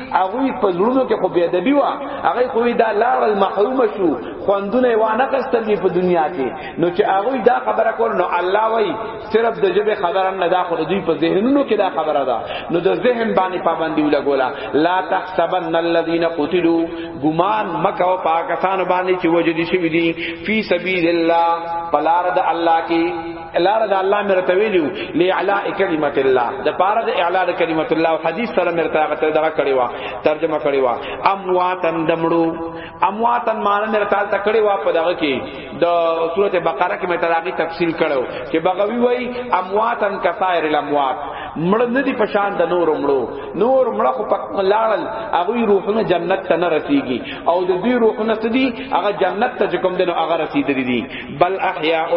هغه په زړونو کې خو بی ادبی و هغه خو دا لار المحروم شو خوندونه و نه کستل په دنیا کې نو چې هغه دا خبره کول نو الله وای صرف د جبه خبره نه دا خو دوی په ذهنونو کې دا خبره ده نو د ذهن باندې پابندی ولګولا لا تحسبن الذين قتلوا ګمان مکو پاکستان باندې چې وجدي شي دي فی سبیل الله پلار د الله کې لار د الله مرته ویلو لاعلاء کلمت الله د پاره د اعلاء د کلمت الله او حدیث سره مرته غته دغه کړي وا ترجمه کړي وا امواتن دمړو امواتن مان مرته ته کړي وا په دغه کې د سوره بقره کې مرته دغه تفصیل کړو چې بغوی وای امواتن کثائر الاموات مړ نه دي پشان د نور مړو نور مړه خو پک لاړل هغه روحونه جنت ته نه رسیږي او د دوی روحونه سدي هغه جنت ته کوم دنو هغه رسیدلي دي بل احیاء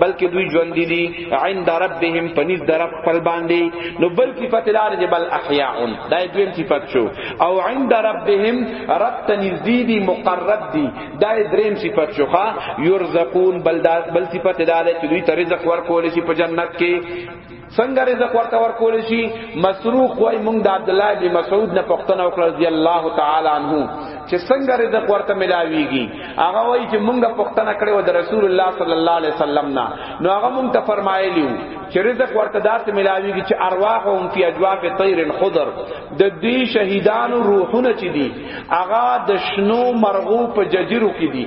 بلکې دوی ژوند دي عند ربهم پنځ درب خپل باندې نو بل صفت لار دي بل احیاء دا دویم صفت شو او عند ربهم رب تنزدی دي مقرب دي دا دریم صفت شو ښا یرزقون بل دا بل صفت لار چې دوی ترزق ورکول شي په جنت کې څنګه رزق ورته ورکول شي مسروق وای مونږ د عبد الله بن مسعود نه پښتنه وکړه رضی الله تعالی عنہ چې څنګه رزق ورته ملاویږي هغه وای چې مونږ پښتنه کړې و د رسول الله صلی الله علیه وسلم نه نو هغه مونږ ته فرمایلی چې رزق ورته داسې ملاویږي چې ارواح هم فی اجواف طیر خضر د دې شهیدانو روحونه چې دي هغه د شنو مرغو په ججرو کې دي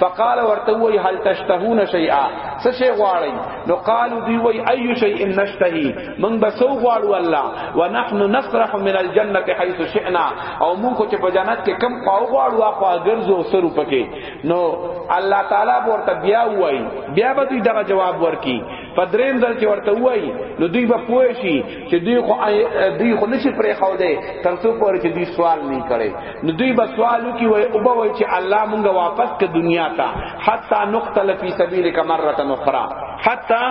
فقال ورته وی هل تشتهون شیئا څه شی غواړی نو قالو دی وی ای شیء نشتهی من بسو غواړو الله ونحن نسرح من الجنه حيث شئنا او مونږ چې په جنت کې کم خواو غواړو اخو ګرځو سرو پکې نو الله تعالی ورته بیا وی بیا به دوی دغه جواب ورکی په دریم ځل چې ورته وایي نو دوی به پوه شي چې دوی خو دوی خو نشي پرې خو دی تر څو پورې چې دوی سوال نه کړي نو دوی به سوال وکړي وای او به وای چې الله مونږه واپس ک دنیا ته حتا نقتل فی سبیلک مره اخرى حتا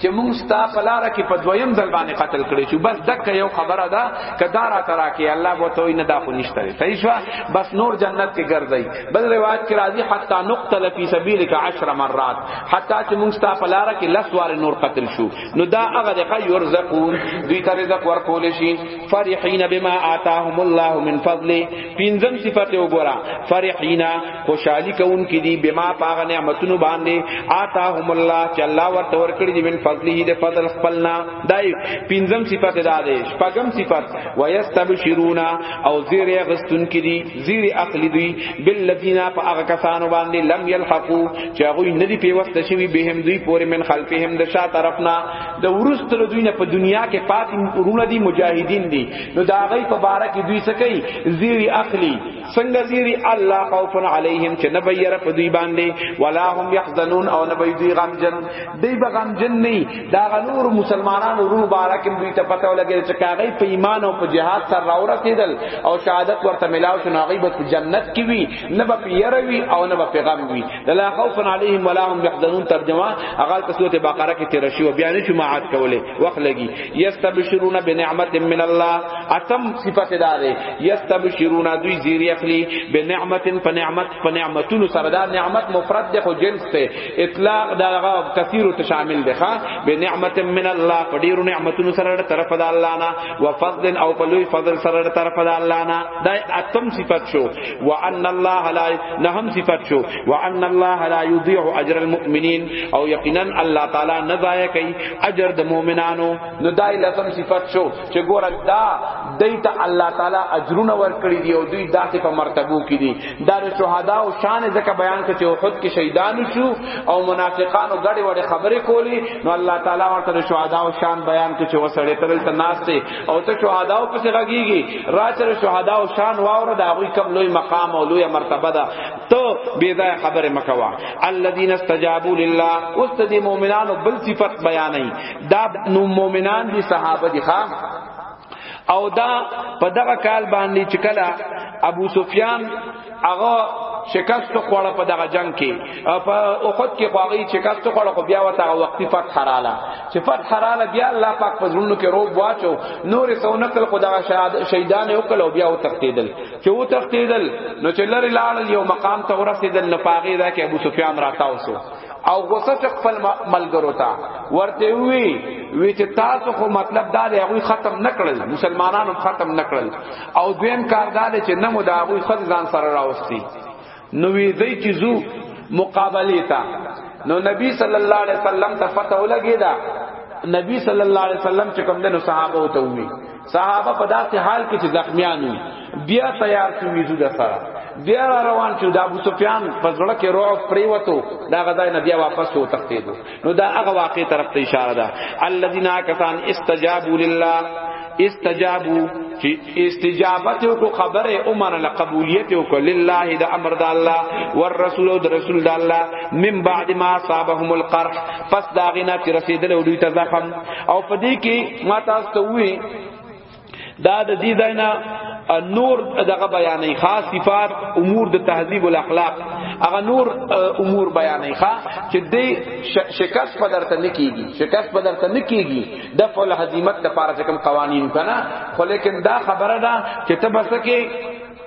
چې مونږ ستا پلار کې په دویم ځل باندې قتل کړی شو بس دک یو خبره ده کدا را ترا کې الله بو ته نه دا خو نشته صحیح شو بس نور جنت کې ګرځي بل روایت کې راځي حتا نقتل فی سبیلک 10 مرات حتی چې موږ ستا په لار کې لس واره نور قتل شو نو دا هغه دغه يرزقون دوی ته رزق ورکول شي فرحين بما آتاهم الله من فضله پنځم صفته وګوره فرحين خوشحالي کوونکې دي بما پاغه نعمتونو باندې آتاهم الله چې الله ورته ورکړي دي من فضله د فضل خپلنا دای پنځم صفته دا ده شپږم صفت ويستبشرون او زیر غستون کې دي زیر اخلی دوی بالذین په هغه کسانو باندې لم یلحقو چې هغه نه دی پیوست شوی بهم دوی پورې من خلفهم د شا طرفنا د ورست له دوی نه په دنیا کې پاتې ورونه دي مجاهدین دي نو دا غي په بار کې دوی سکی زیر اخلی څنګه زیر الله خوف علیهم چې نبیر په دوی باندې ولا هم یحزنون او نبی دوی غمجن دی به غمجن نه دا غنور مسلمانانو ورو مبارک دوی ته پته ولګی چې کاغی په ایمان او په جهاد سره راو رسیدل او شهادت ورته ملاو شو ناغي به جنت کی وی نه به پیروي او نه به پیغام وی لا خوف علیهم ولا هم یحزنون ترجمه اغال په سوره بقره کې تیر شو بیا نه جماعت کوله وخت لګي یستبشرون بنعمت من الله اتم صفات دار یستبشرون دوی زیر یخلی بنعمت فنعمت فنعمتون سره دا نعمت مفرد خو جنس ته اطلاق دا هغه کثیر ته شامل دی ښا به نعمت من الله په ډیرو نعمتونو سره له طرف د الله نه او فضل او په لوی فضل سره له طرف د الله نه دا اتم صفت شو وان الله لا نهم صفت شو وان الله لا یضيع اجر المؤمنین او یقینا الله تعالی نه ضایع کوي اجر د مؤمنانو نو دا لسم صفت شو چې ګوره دا دیت الله تعالی اجرونه ورکړي دی او دوی داسې په مرتبو کې دي دا د شهدا او شان ځکه بیان کړي او خود کې شهیدانو شو او منافقانو غړي وړي خبرې کولی نو الله تعالی ورته د شهدا او شان بیان کړي او سړی تل ته ناس ته او ته شهدا او پسې راګيږي راچره شهدا او شان واور دا غوي کم لوی مقام او لوی مرتبه ده تو بيدا خبره مکوا الذين استجابوا لله اوس د مؤمنانو بل صفت بیانې دا نو مؤمنان دي صحابه دي ښا او دا په دغه کال باندې چې کله ابو سفیان هغه شکست خوړه په دغه جنگ کې په احد کې خواږی شکست خوړه خو بیا وته وقتی فتح حراله چې فتح حراله بیا الله پاک په زړونو کې روب واچو نور سو نقل خدا شهیدان یو کلو بیا او تختیدل چې او تختیدل نو چې لری لاړ یو مقام ته ورسیدل نفاغی دا کې ابو سفیان راتاوسو او غوسه چې خپل ملګرو ته ورته وی وی چې تاسو خو مطلب دا دی هغه ختم نکړل مسلمانانو ختم نکړل او دویم کار دا دی چې نمو دا هغه خد ځان سره راوستي نو وی دی چې زو مقابله تا نو نبی صلی الله علیه وسلم ته پته ولګی دا نبی صلی الله علیه وسلم چې کوم د صحابه ته وی صحابه په داسې حال کې چې زخمیانو بیا تیار شو میزو د سره بیا را روان شو د ابو سفیان په زړه کې روح پریوتو دا غدای نه بیا واپس و تختیدو نو دا هغه واقع طرف ته اشاره ده الذين کسان استجابوا لله استجابو چې استجابت او خبره عمر له قبولیت او کو لله د امر د الله والرسول او د رسول د الله من بعد ما صابهم القرح پس داغینا چې رسیدل او دوی ته زخم او په دې کې ما تاسو ته وی دا د دې ځای نه نور دغه بیانې خاص صفات امور د تهذیب الاخلاق هغه نور امور بیانې ښا چې دې شکست په درته نکېږي شکست په درته نکېږي د فل هزیمت لپاره کوم قوانین کنا خو لیکن دا خبره ده چې تبسکه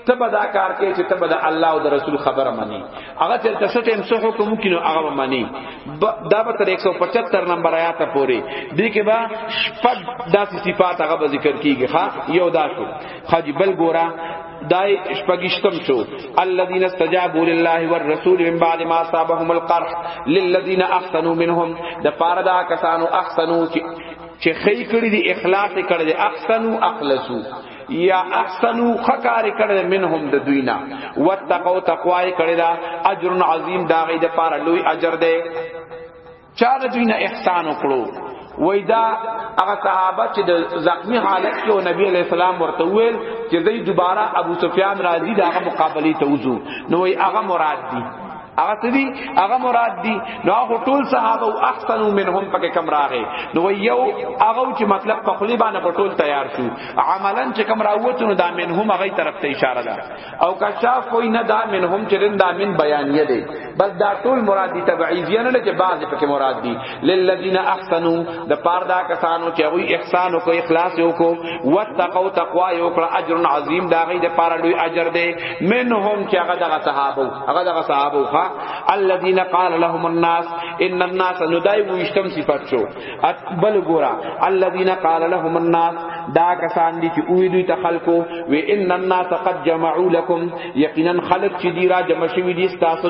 تبه دا کار کوي چې تبه د الله او د رسول خبره مانی هغه چې تاسو ته امسو حکم کینو هغه مانی دا به تر 175 نمبر آیات پورې دې کې با شپږ داسې صفات هغه ذکر کیږي ها یو دا شو خاجی بل ګورا دای شپږشتم شو الذين استجابوا لله والرسول من بعد ما اصابهم القرح للذين احسنوا منهم د پاره دا کسانو احسنو چې خی کړی دی اخلاص کړی دی احسنو اخلصو یا احسنو خکار کړه منهم د دوینا وتقو تقوای کړه دا اجر عظیم دا غي د پاره لوی اجر دی چا د دوینا احسان وکړو وای دا هغه صحابه چې د زخمی حالت کې او نبی علی السلام ورته ویل چې دوی دوباره ابو سفیان راضی دا مقابله ته وځو نو وای هغه مراد دی هغه سدي هغه مراد دي نو هغه ټول صحابه او احسن منهم پکې کم راغې نو یو هغه چې مطلب په خلی باندې په ټول تیار شو عملا چې کم راوته نو دا منهم هغه طرف ته اشاره ده او کشاف کوئی نه دا منهم چې دا من بیانیه دي بس دا ټول مراد دي تبعیضیه نه چې بعض پکې مراد دي للذین احسنوا د پاره دا کسانو چې وی احسان او کو اخلاص یو کو وتقوا تقوا یو کړ اجر عظیم دا غي د پاره لوی اجر دی منهم چې هغه دغه صحابه هغه دغه صحابه ها الذین قال لهم الناس ان الناس ندای وشتم صفات شو بل ګورا الذین قال لهم الناس دا کسان دي چې وی دوی ته خلقو و ان الناس قد جمعوا لكم یقینا خلق چې دی را جمع شوی دي تاسو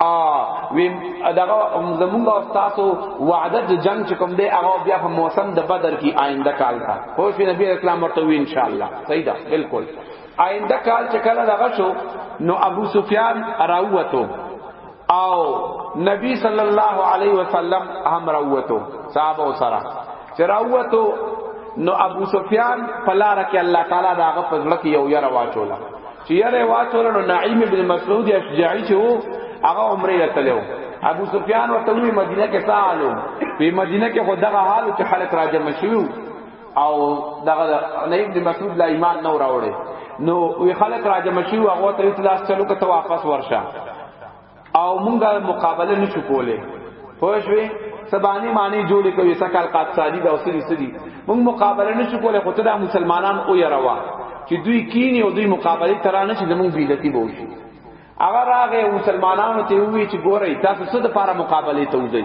ا ویم دغه زمونږ او تاسو وعده د جنگ چې کوم دی هغه بیا په موسم د بدر کې آینده کال تا خو شي نبی اسلام ورته وی ان شاء الله صحیح ده بالکل آینده کال چې کله دغه شو نو ابو سفیان راوته او نبی صلی الله علیه وسلم هم راوته صحابه سره چې راوته نو ابو سفیان پلار کې الله تعالی داغه پزړه کې یو یره واچولا چې یاره واچول نو نعیم ابن مسعود اشجعی چې وو هغه عمره تلو ابو سفیان ورته وی مدینه کې سالو په مدینه کې خو دغه حال چې خلک راجم شیو او دغه نعیم ابن مسعود لا ایمان نه راوړي نو وی خلک راجم شیو هغه ته اطلاع چلو کته واپس ورشه او مونږه مقابله نشو کوله پوه شوې سبانی معنی جوړې کوي سکال قاتسالی دا اوسې سدي مونږ مقابله نشو کوله خو ته دا مسلمانان او يروا چې دوی کینی او دوی مقابله ترانه چې زمونږ بیلتی به وشي اگر هغه مسلمانانو ته وی چې ګورئ تاسو څه د پاره مقابله ته وځئ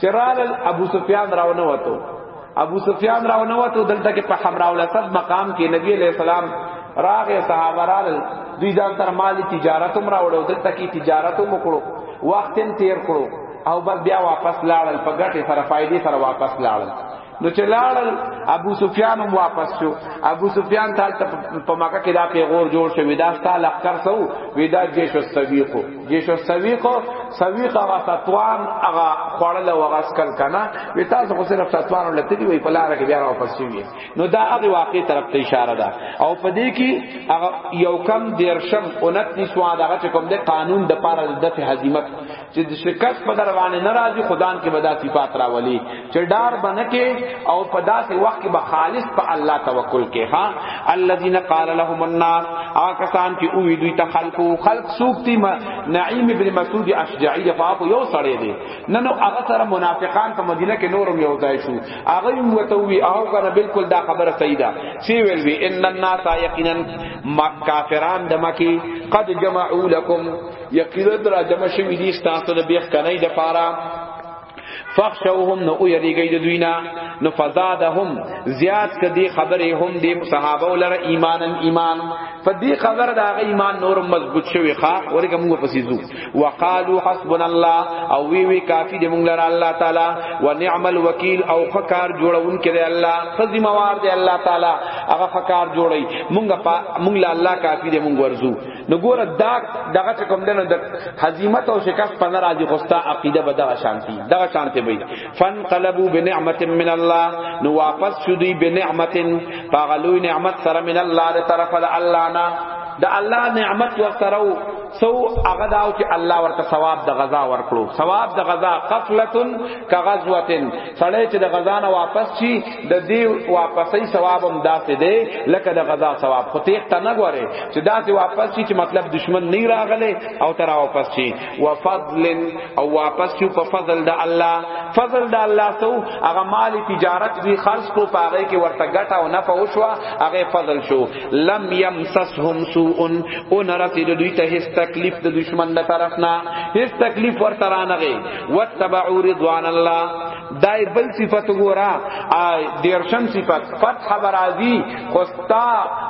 چرال ابو سفیان راونه وته ابو سفیان راونه وته دلته کې په حمراء الاسد مقام کې نبی علیہ السلام راغه صحابه رال دوی ځان تر مال تجارت هم راوړو دلته کې تجارت هم وکړو وخت تیر کړو او بس بیا واپس لاړل په ګټه سره فائدې سره واپس لاړل نو چې لاړل ابو سفیان هم واپس شو ابو سفیان تال ته په مکه کې دا پیغور جوړ شو ودا ستال اخر سو ودا جیش السویق جیش السویق سویق هغه تطوان هغه خړل او هغه اسکل کنه وی تاسو خو صرف تطوان لته دی وی په لار کې بیا واپس شوی نو دا هغه واقع طرف ته اشاره ده او په دې کې هغه یو کم دیرشم اونت نسوا دغه کوم د قانون د پاره د هزیمت چې د شکست په در باندې ناراضي خدان کې بدا صفات راولي چې ډار بنکه او په داسې وخت کې به خالص په الله توکل کې ها الذين قال لهم الناس هغه کسان چې او دوی ته خلقو خلق سوکتی نعیم ابن مسعود اشجعی د پاپ یو سړی دی نن هغه سره منافقان په مدینه کې نورم یو ځای شو هغه وته وی او کنه بالکل دا خبره صحیح ده سی ویل وی ان الناس یقینا مکافران د مکی قد جمعوا لكم یقینا را جمع شوی دي ستاسو د بیخ کنای د پاره فخشوهم نو یریږي د دوینا نو فزادهم زیاد کدی خبره هم دی صحابه ولر ایمان ایمان فدی خبر دا غ ایمان نور مضبوط شوی ښا ورګه موږ پسې زو وقالو حسبنا الله او وی وی کافی دی موږ لره الله تعالی ونعم الوکیل او خکار جوړون کړي الله خزمه وار دی الله تعالی هغه خکار جوړي موږ موږ الله کافی دی موږ ورزو نو ګوره دا دغه چې کوم دنه د حزیمت او شکست په نه راځي خوستا عقیده به دغه شانتی دغه شانته وي فن قلبو بنعمت من الله نو واپس شو دی بنعمت پاغلوی نعمت سره من الله ده طرف د الله نه د الله نعمت ور سره سو هغه داو چې الله ورته ثواب د غزا ورکړو ثواب د غزا قفلتن کغزوتن سړی چې د غزا نه واپس شي د دې واپسې ثواب هم داسې دی لکه د غزا ثواب خو تیغ ته نه ګوري چې داسې واپس شي چې مطلب دشمن نه راغلی او تر واپس شي وفضل او واپس شي په فضل د الله فضل د الله سو هغه مال تجارت دی خرج کو پاغه کې ورته ګټه او نفع وشوه هغه فضل شو لم يمسسهم سوء ان رسید دوی ته هیڅ تکلیف د دشمن نه طرف نه هیڅ تکلیف ورته رانغی وتبعوا رضوان الله دای بل صفت ګورا ای دیرشم صفت فتح برازی خوستا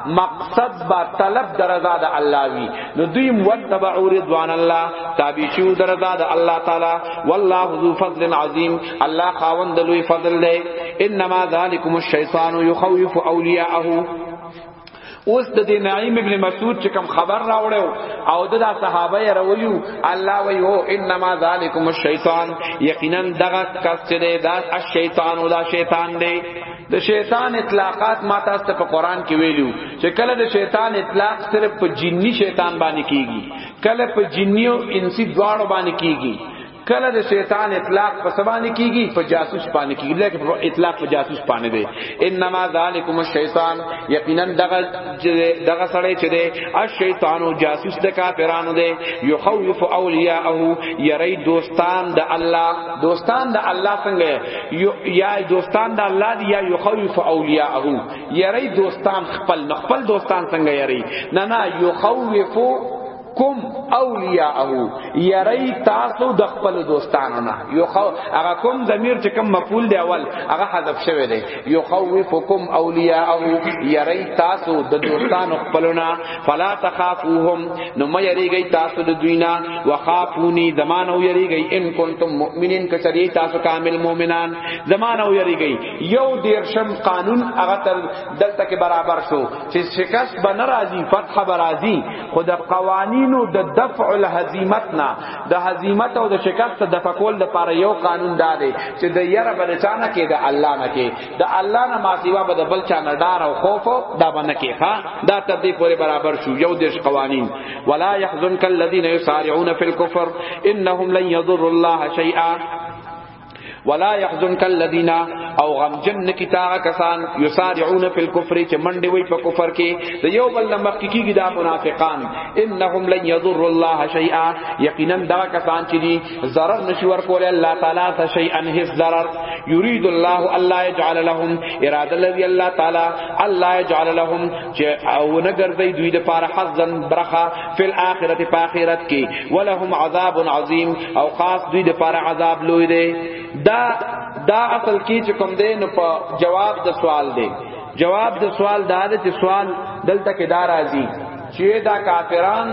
مقصد با طلب درزا د الله وی نو دوی وتبعوا رضوان الله تابع شو درزا د الله تعالی والله ذو فضل عظیم الله خاوند لوی فضل دی انما ذالکم الشیطان یخوف اولیاءه اوس د دې نعیم ابن مسعود چې کوم خبر راوړو او د صحابه یې راولیو الله وی هو انما ذالکم الشیطان یقینا دغه کس چې دا الشیطان ولا شیطان دی د شیطان اطلاقات ما تاسو ته په قران کې ویلو چې کله د شیطان اطلاق صرف په جنی شیطان باندې کیږي کله په جنی او انسی دواړو باندې کیږي کله د شیطان اطلاق په سبانه کیږي په جاسوس باندې کیږي لکه په اطلاق په جاسوس باندې دی انما ذالکم الشیطان یقینا دغه دغه سړی چې دی الشیطان او جاسوس د کافرانو دی یخوف اولیاءه یری دوستان د الله دوستان د الله څنګه یا دوستان د الله دی یا یخوف اولیاءه یری دوستان خپل خپل دوستان څنګه یری نه نه یخوف کوم اولیاءه یری تاسو د خپل دوستانو نه یو خو هغه کوم ضمیر چې کوم مفعول دی اول هغه حذف شوی دی یو خوفکم اولیاءه یری تاسو د دوستانو خپلونه فلا تخافوهم نو مې یریږي تاسو د دوینا وخافونی زمانو یریږي ان کنتم مؤمنین کچری تاسو کامل مؤمنان زمانو یریږي یو دیرشم قانون هغه تر دلته کې برابر شو چې شکست بنرازی فتح برازی خود قوانینو د دفع الهزیمت نه د هزیمت او د شکست د دفع کول د پاره یو قانون دا دی چې د یره بل چانه کې د الله نه کې د الله نه ماسیوا به د بل چانه ډار او خوف دا باندې کې ها دا تر دې پورې برابر شو یو دیش قوانین ولا يحزنك الذين يسارعون في الكفر انهم لن يضروا الله شيئا ولا يحزنك الذين او غمجن نکی تا کسان یسارعون فی الكفر چې منډي وي په کفر کې د یو بل نمک کیږي دا منافقان انهم لن يضر الله شيئا یقینا دا کسان چې دي zarar نشي ورکول الله تعالی ته شيئا هیڅ zarar يريد الله الله يجعل لهم اراده الذي الله تعالی الله يجعل لهم چې او نه ګرځي دوی د پاره حزن برخه فل اخرت په اخرت کې ولهم عذاب عظیم او خاص دوی د پاره عذاب لوی دی دا دا اصل کې چې کوم دی نو په جواب د سوال دی جواب د سوال دا دی چې سوال دلته کې دا راځي چې دا کافران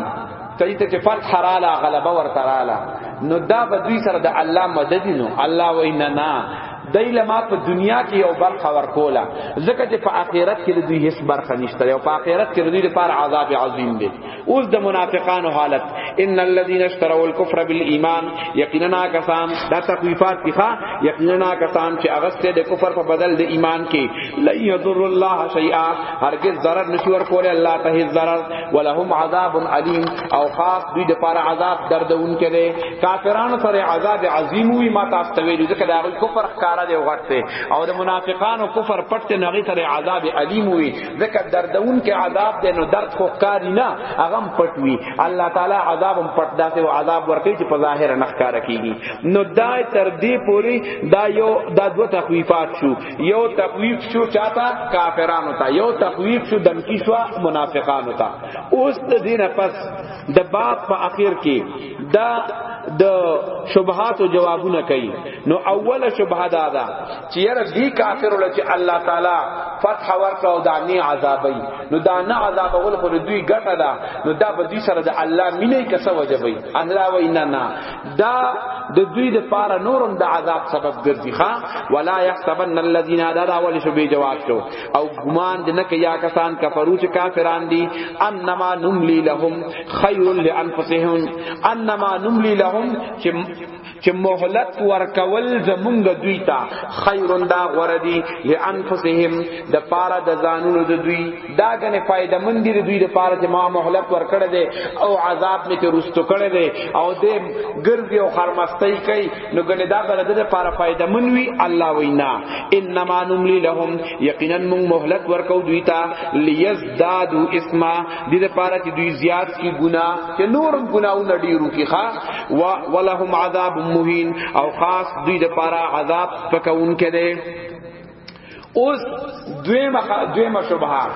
کله ته فتح رااله غلبه ورته رااله نو دا به دوی سره د الله مدد نو الله وینا نه دای له ما په دنیا کې یو برخه ورکولا ځکه چې په آخرت کې د دوی هیڅ برخه نشته او په آخرت کې د دوی لپاره عذاب عظیم دی اوس د منافقانو حالت ان الذين اشتروا الكفر بالايمان یقینا کسان دا تخویفات دي ښا یقینا کسان چې اغسته د کفر په بدل د ایمان کې لا یضر الله شیئا هرگز ضرر نشي ورکول الله ته ضرر ولهم عذاب علیم او خاص دوی د پاره عذاب دردون کړي کافرانو سره عذاب عظیم وي ما تاسو ته ویل ځکه دا کفر ښکارا دی وغټه او د منافقانو کفر پټ نه غي سره عذاب علیم وي ځکه دردون کې عذاب دی نو درد خو ښکاری نه هغه پټ وي الله تعالی عذاب هم پټ داسې او عذاب ورکړي چې په ظاهر نه ښکارا کیږي نو دا تر دې پوری دا یو دا دوه تخویفات شو یو تخویف شو چاته کافرانو ته یو تخویف شو دمکی شو منافقانو ته اوس د دینه پس د باب په اخر کې دا د شبهات او جوابونه کوي نو اوله شبهه دا ده چې یره دی کافر ول چې الله تعالی فتح ورکړه او دانی عذابي نو دا نه عذاب ول خو دوی ګټه ده نو دا به دوی سره د الله مینه کسه وجبي الله و ان نه دا د دوی د پاره نورم د عذاب سبب ګرځي ښا ولا يحسبن الذين دا دا ول شو به جواب شو او ګمان د نک یا کسان کفرو چې کافران دي انما نملي لهم خير لانفسهم انما نملي لهم چې چې مهلت ورکول زمونږ دوی ته خير دا غوردي لانفسهم د پاره د ځانونو د دوی دا غنه فائدہ مند دي دوی د پاره چې ما مهلت ورکړه دي او عذاب می ته رستو کړه دي او دې ګرځي او خرمستۍ کوي نو غنه دا بل د پاره فائدہ من وی الله وینا انما نملی لهم یقینا من مهلت ورکو دوی ته لیزدادو اسما دې د پاره چې دوی زیات کی ګنا چې نورم ګناونه ډیرو کی ښا ولهم عذاب مهین او خاص دوی د پاره عذاب پکون کړي اوس دویمه دویمه شبهه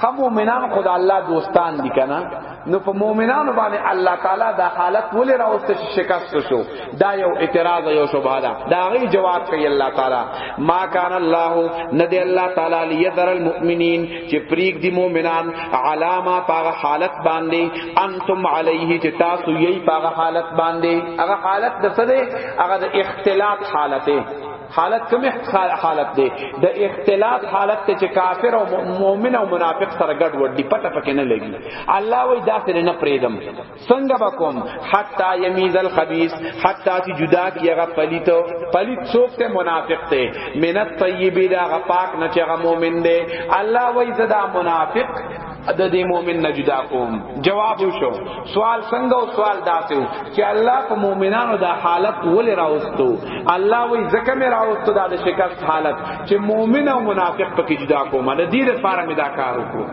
خو مؤمنان خدا الله دوستان دي کنه نو په مؤمنانو باندې الله تعالی دا حالت ولې راوست چې شکست شو دا یو اعتراض یو شبهه ده دا غي جواب کوي الله تعالی ما کان الله ندی الله تعالی لیذر المؤمنین چې پریک دی مؤمنان علاما پاغه حالت باندې انتم علیه چې تاسو یې پاغه حالت باندې هغه حالت د څه ده هغه د اختلاط حالت حالت کوم حالت دی د اختلاط حالت ته چې کافر او مؤمن او منافق سره ګډ وډ دی پته پکې نه لګي الله وای دا سره نه پریدم څنګه بکوم حتا یمیز الخبیث حتا چې جدا کیغه پلیت پلیت څوک ته منافق ته منت طیبی دا غ پاک نه چې غ مؤمن دی الله وای زدا منافق د دې مؤمن نه جدا کوم جواب وشو سوال څنګه او سوال داسې چې الله په مؤمنانو دا حالت ولې راوستو الله وی زکه مې راوستو دا د شکست حالت چې مؤمن او منافق پکې جدا کوم د دې لپاره مې دا کار وکړو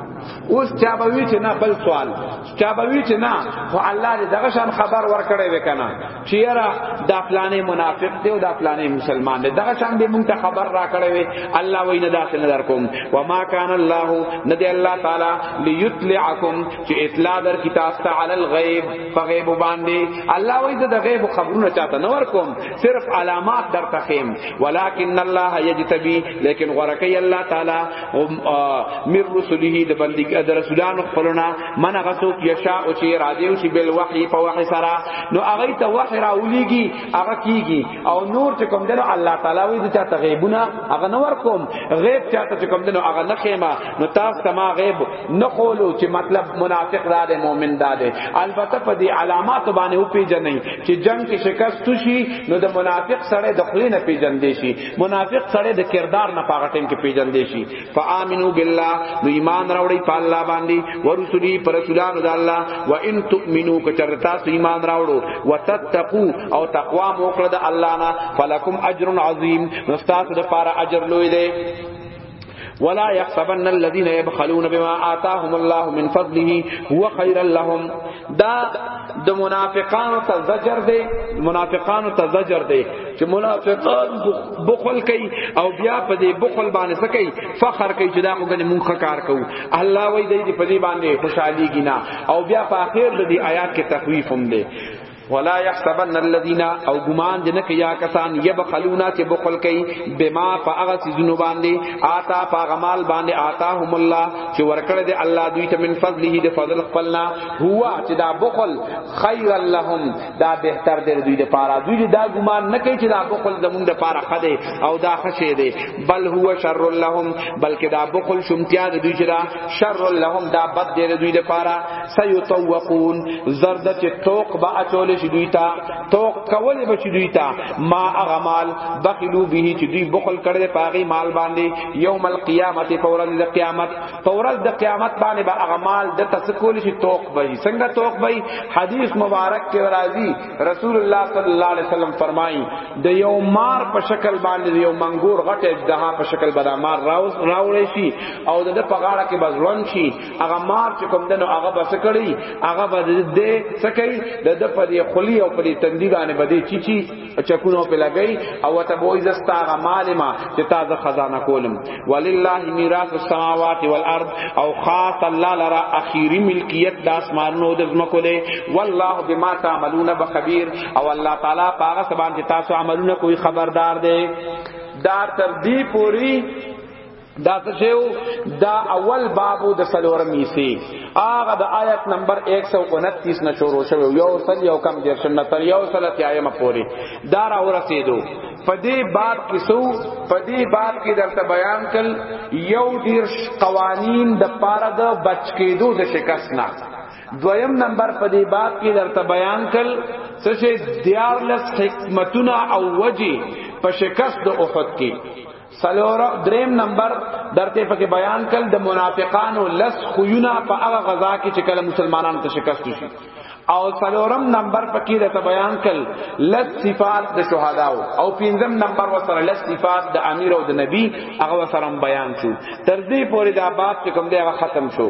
اوس چا به وی چې نه بل سوال چا به وی چې نه خو الله دې دغه شان خبر ورکړي وکنه چیرې دا پلانې منافق دی او دا پلانې مسلمان دی دغه شان دې مونږ ته خبر را کړې وي الله وی نه داخل در کوم و ما کان الله ندی الله تعالی لیطلعکم چې اطلاع در کی تاسو ته علی الغیب فغیب باندې الله وی د غیب خبرونه چاته نه ور کوم صرف علامات در تخیم ولکن الله یجتبی لیکن غرکی الله تعالی من رسله د بندګ د رسولانو خپلنا من هغه څوک یشاء او چې اراده او چې بل وحی په وحی سره نو هغه ته وحی راولېږي هغه کیږي او نور چې کوم دنو الله تعالی وي چې چاته غیبونه هغه نور کوم غیب چاته چې کوم دنو هغه نه خېما نو تاسو ته ما غیب نه خولو چې مطلب منافق را ده مؤمن دا ده البته په دې علامات باندې او پیژنې چې جنگ کې شکست شي نو د منافق سره د خلې نه پیژندې شي منافق سره د کردار نه پاغټین کې پیژندې شي فآمنو بالله نو ایمان راوړی په الله باندې ورسلی پر رسولانو د الله و ان تؤمنو کچرتا سو ایمان راوړو وتتقو او تقوا مو کړه د الله نه فلکم اجر عظیم نو تاسو د پاره اجر لوی دی ولا يحسبن الذين يبخلون بما آتاهم الله من فضله هو خيرا لهم دا د منافقانو ته زجر دی منافقانو ته زجر دی چې منافقان بخل کوي او بیا په دې بخل باندې سکی فخر کوي چې دا موږ نه مونږه کار کوو الله وایي دې په دې باندې خوشحالي ګنا او بیا په اخر د دې آیات کې تخویف هم دی ولا يحسبن الذين او ګمان دې نه کیا کسان يبخلونا چې بخل کوي بما فاغت ذنوبان دي آتا فاغمال باندې آتا هم الله چې ورکړه دې الله دوی ته من فضله دې فضل خپلنا هو چې دا بخل خیر لهم دا بهتر دې دوی دې پاره دوی دې دا ګمان نه کوي چې دا بخل زمونږ دې پاره خده او دا خشه دې بل هو شر لهم بلکې دا بخل شمتیا دې دوی چې دا شر لهم دا بد دې دوی دې پاره سيطوقون زرد چې توق با اچول شي دوی ته توق کول به شي دوی ته ما اغمال بخلو به چې دوی بخل کړي پاغي مال باندې یوم القیامه فورز د قیامت فورز د قیامت باندې با اغمال د تسکول شي توق بې څنګه توق بې حدیث مبارک کې راځي رسول الله صلی الله علیه وسلم فرمایي د یو مار په شکل باندې یو منګور غټه دها په شکل باندې مار راوس راوړې شي او د په غاړه کې بزلون شي هغه مار چې کوم دنو هغه بس کړی هغه بده دې سکه د د په خلی او په تندی باندې بده چی چی چکونو په لګی او ته بوئی زستا غ مالما چې تازه خزانه کولم ولله میراث السماوات والارض او خاص الله لرا اخیری ملکیت د اسمانونو د زمکو دی والله بما تعملون بخبیر او الله تعالی پاغه سبان چې تاسو عملونه کوئی خبردار دی دا تر دې پوری دا تشیو دا اول بابو د سلورم میسی آغا د آیت نمبر 129 نه شروع شوی یو سل یو کم دیر شنه تر یو سل تیایم پوری دا را ورسیدو پدی باب کې سو پدی باب کې درته بیان کل یو دیر قوانین د پاره د بچ کېدو د شکست نه دویم نمبر په دې باب کې درته بیان کړ څه چې دیارلس حکمتونه او وجه په شکست د احد کې سلور دریم نمبر درته پکې بیان کړ د منافقانو لس خویونه په هغه غزا کې چې کله مسلمانانو ته شکست شي او سلورم نمبر پکې درته بیان کړ لس صفات د شهداو او پنځم نمبر وسره لس صفات د امیر او د نبی هغه وسره بیان شو تر دې پورې دا باب چې کوم دی هغه ختم شو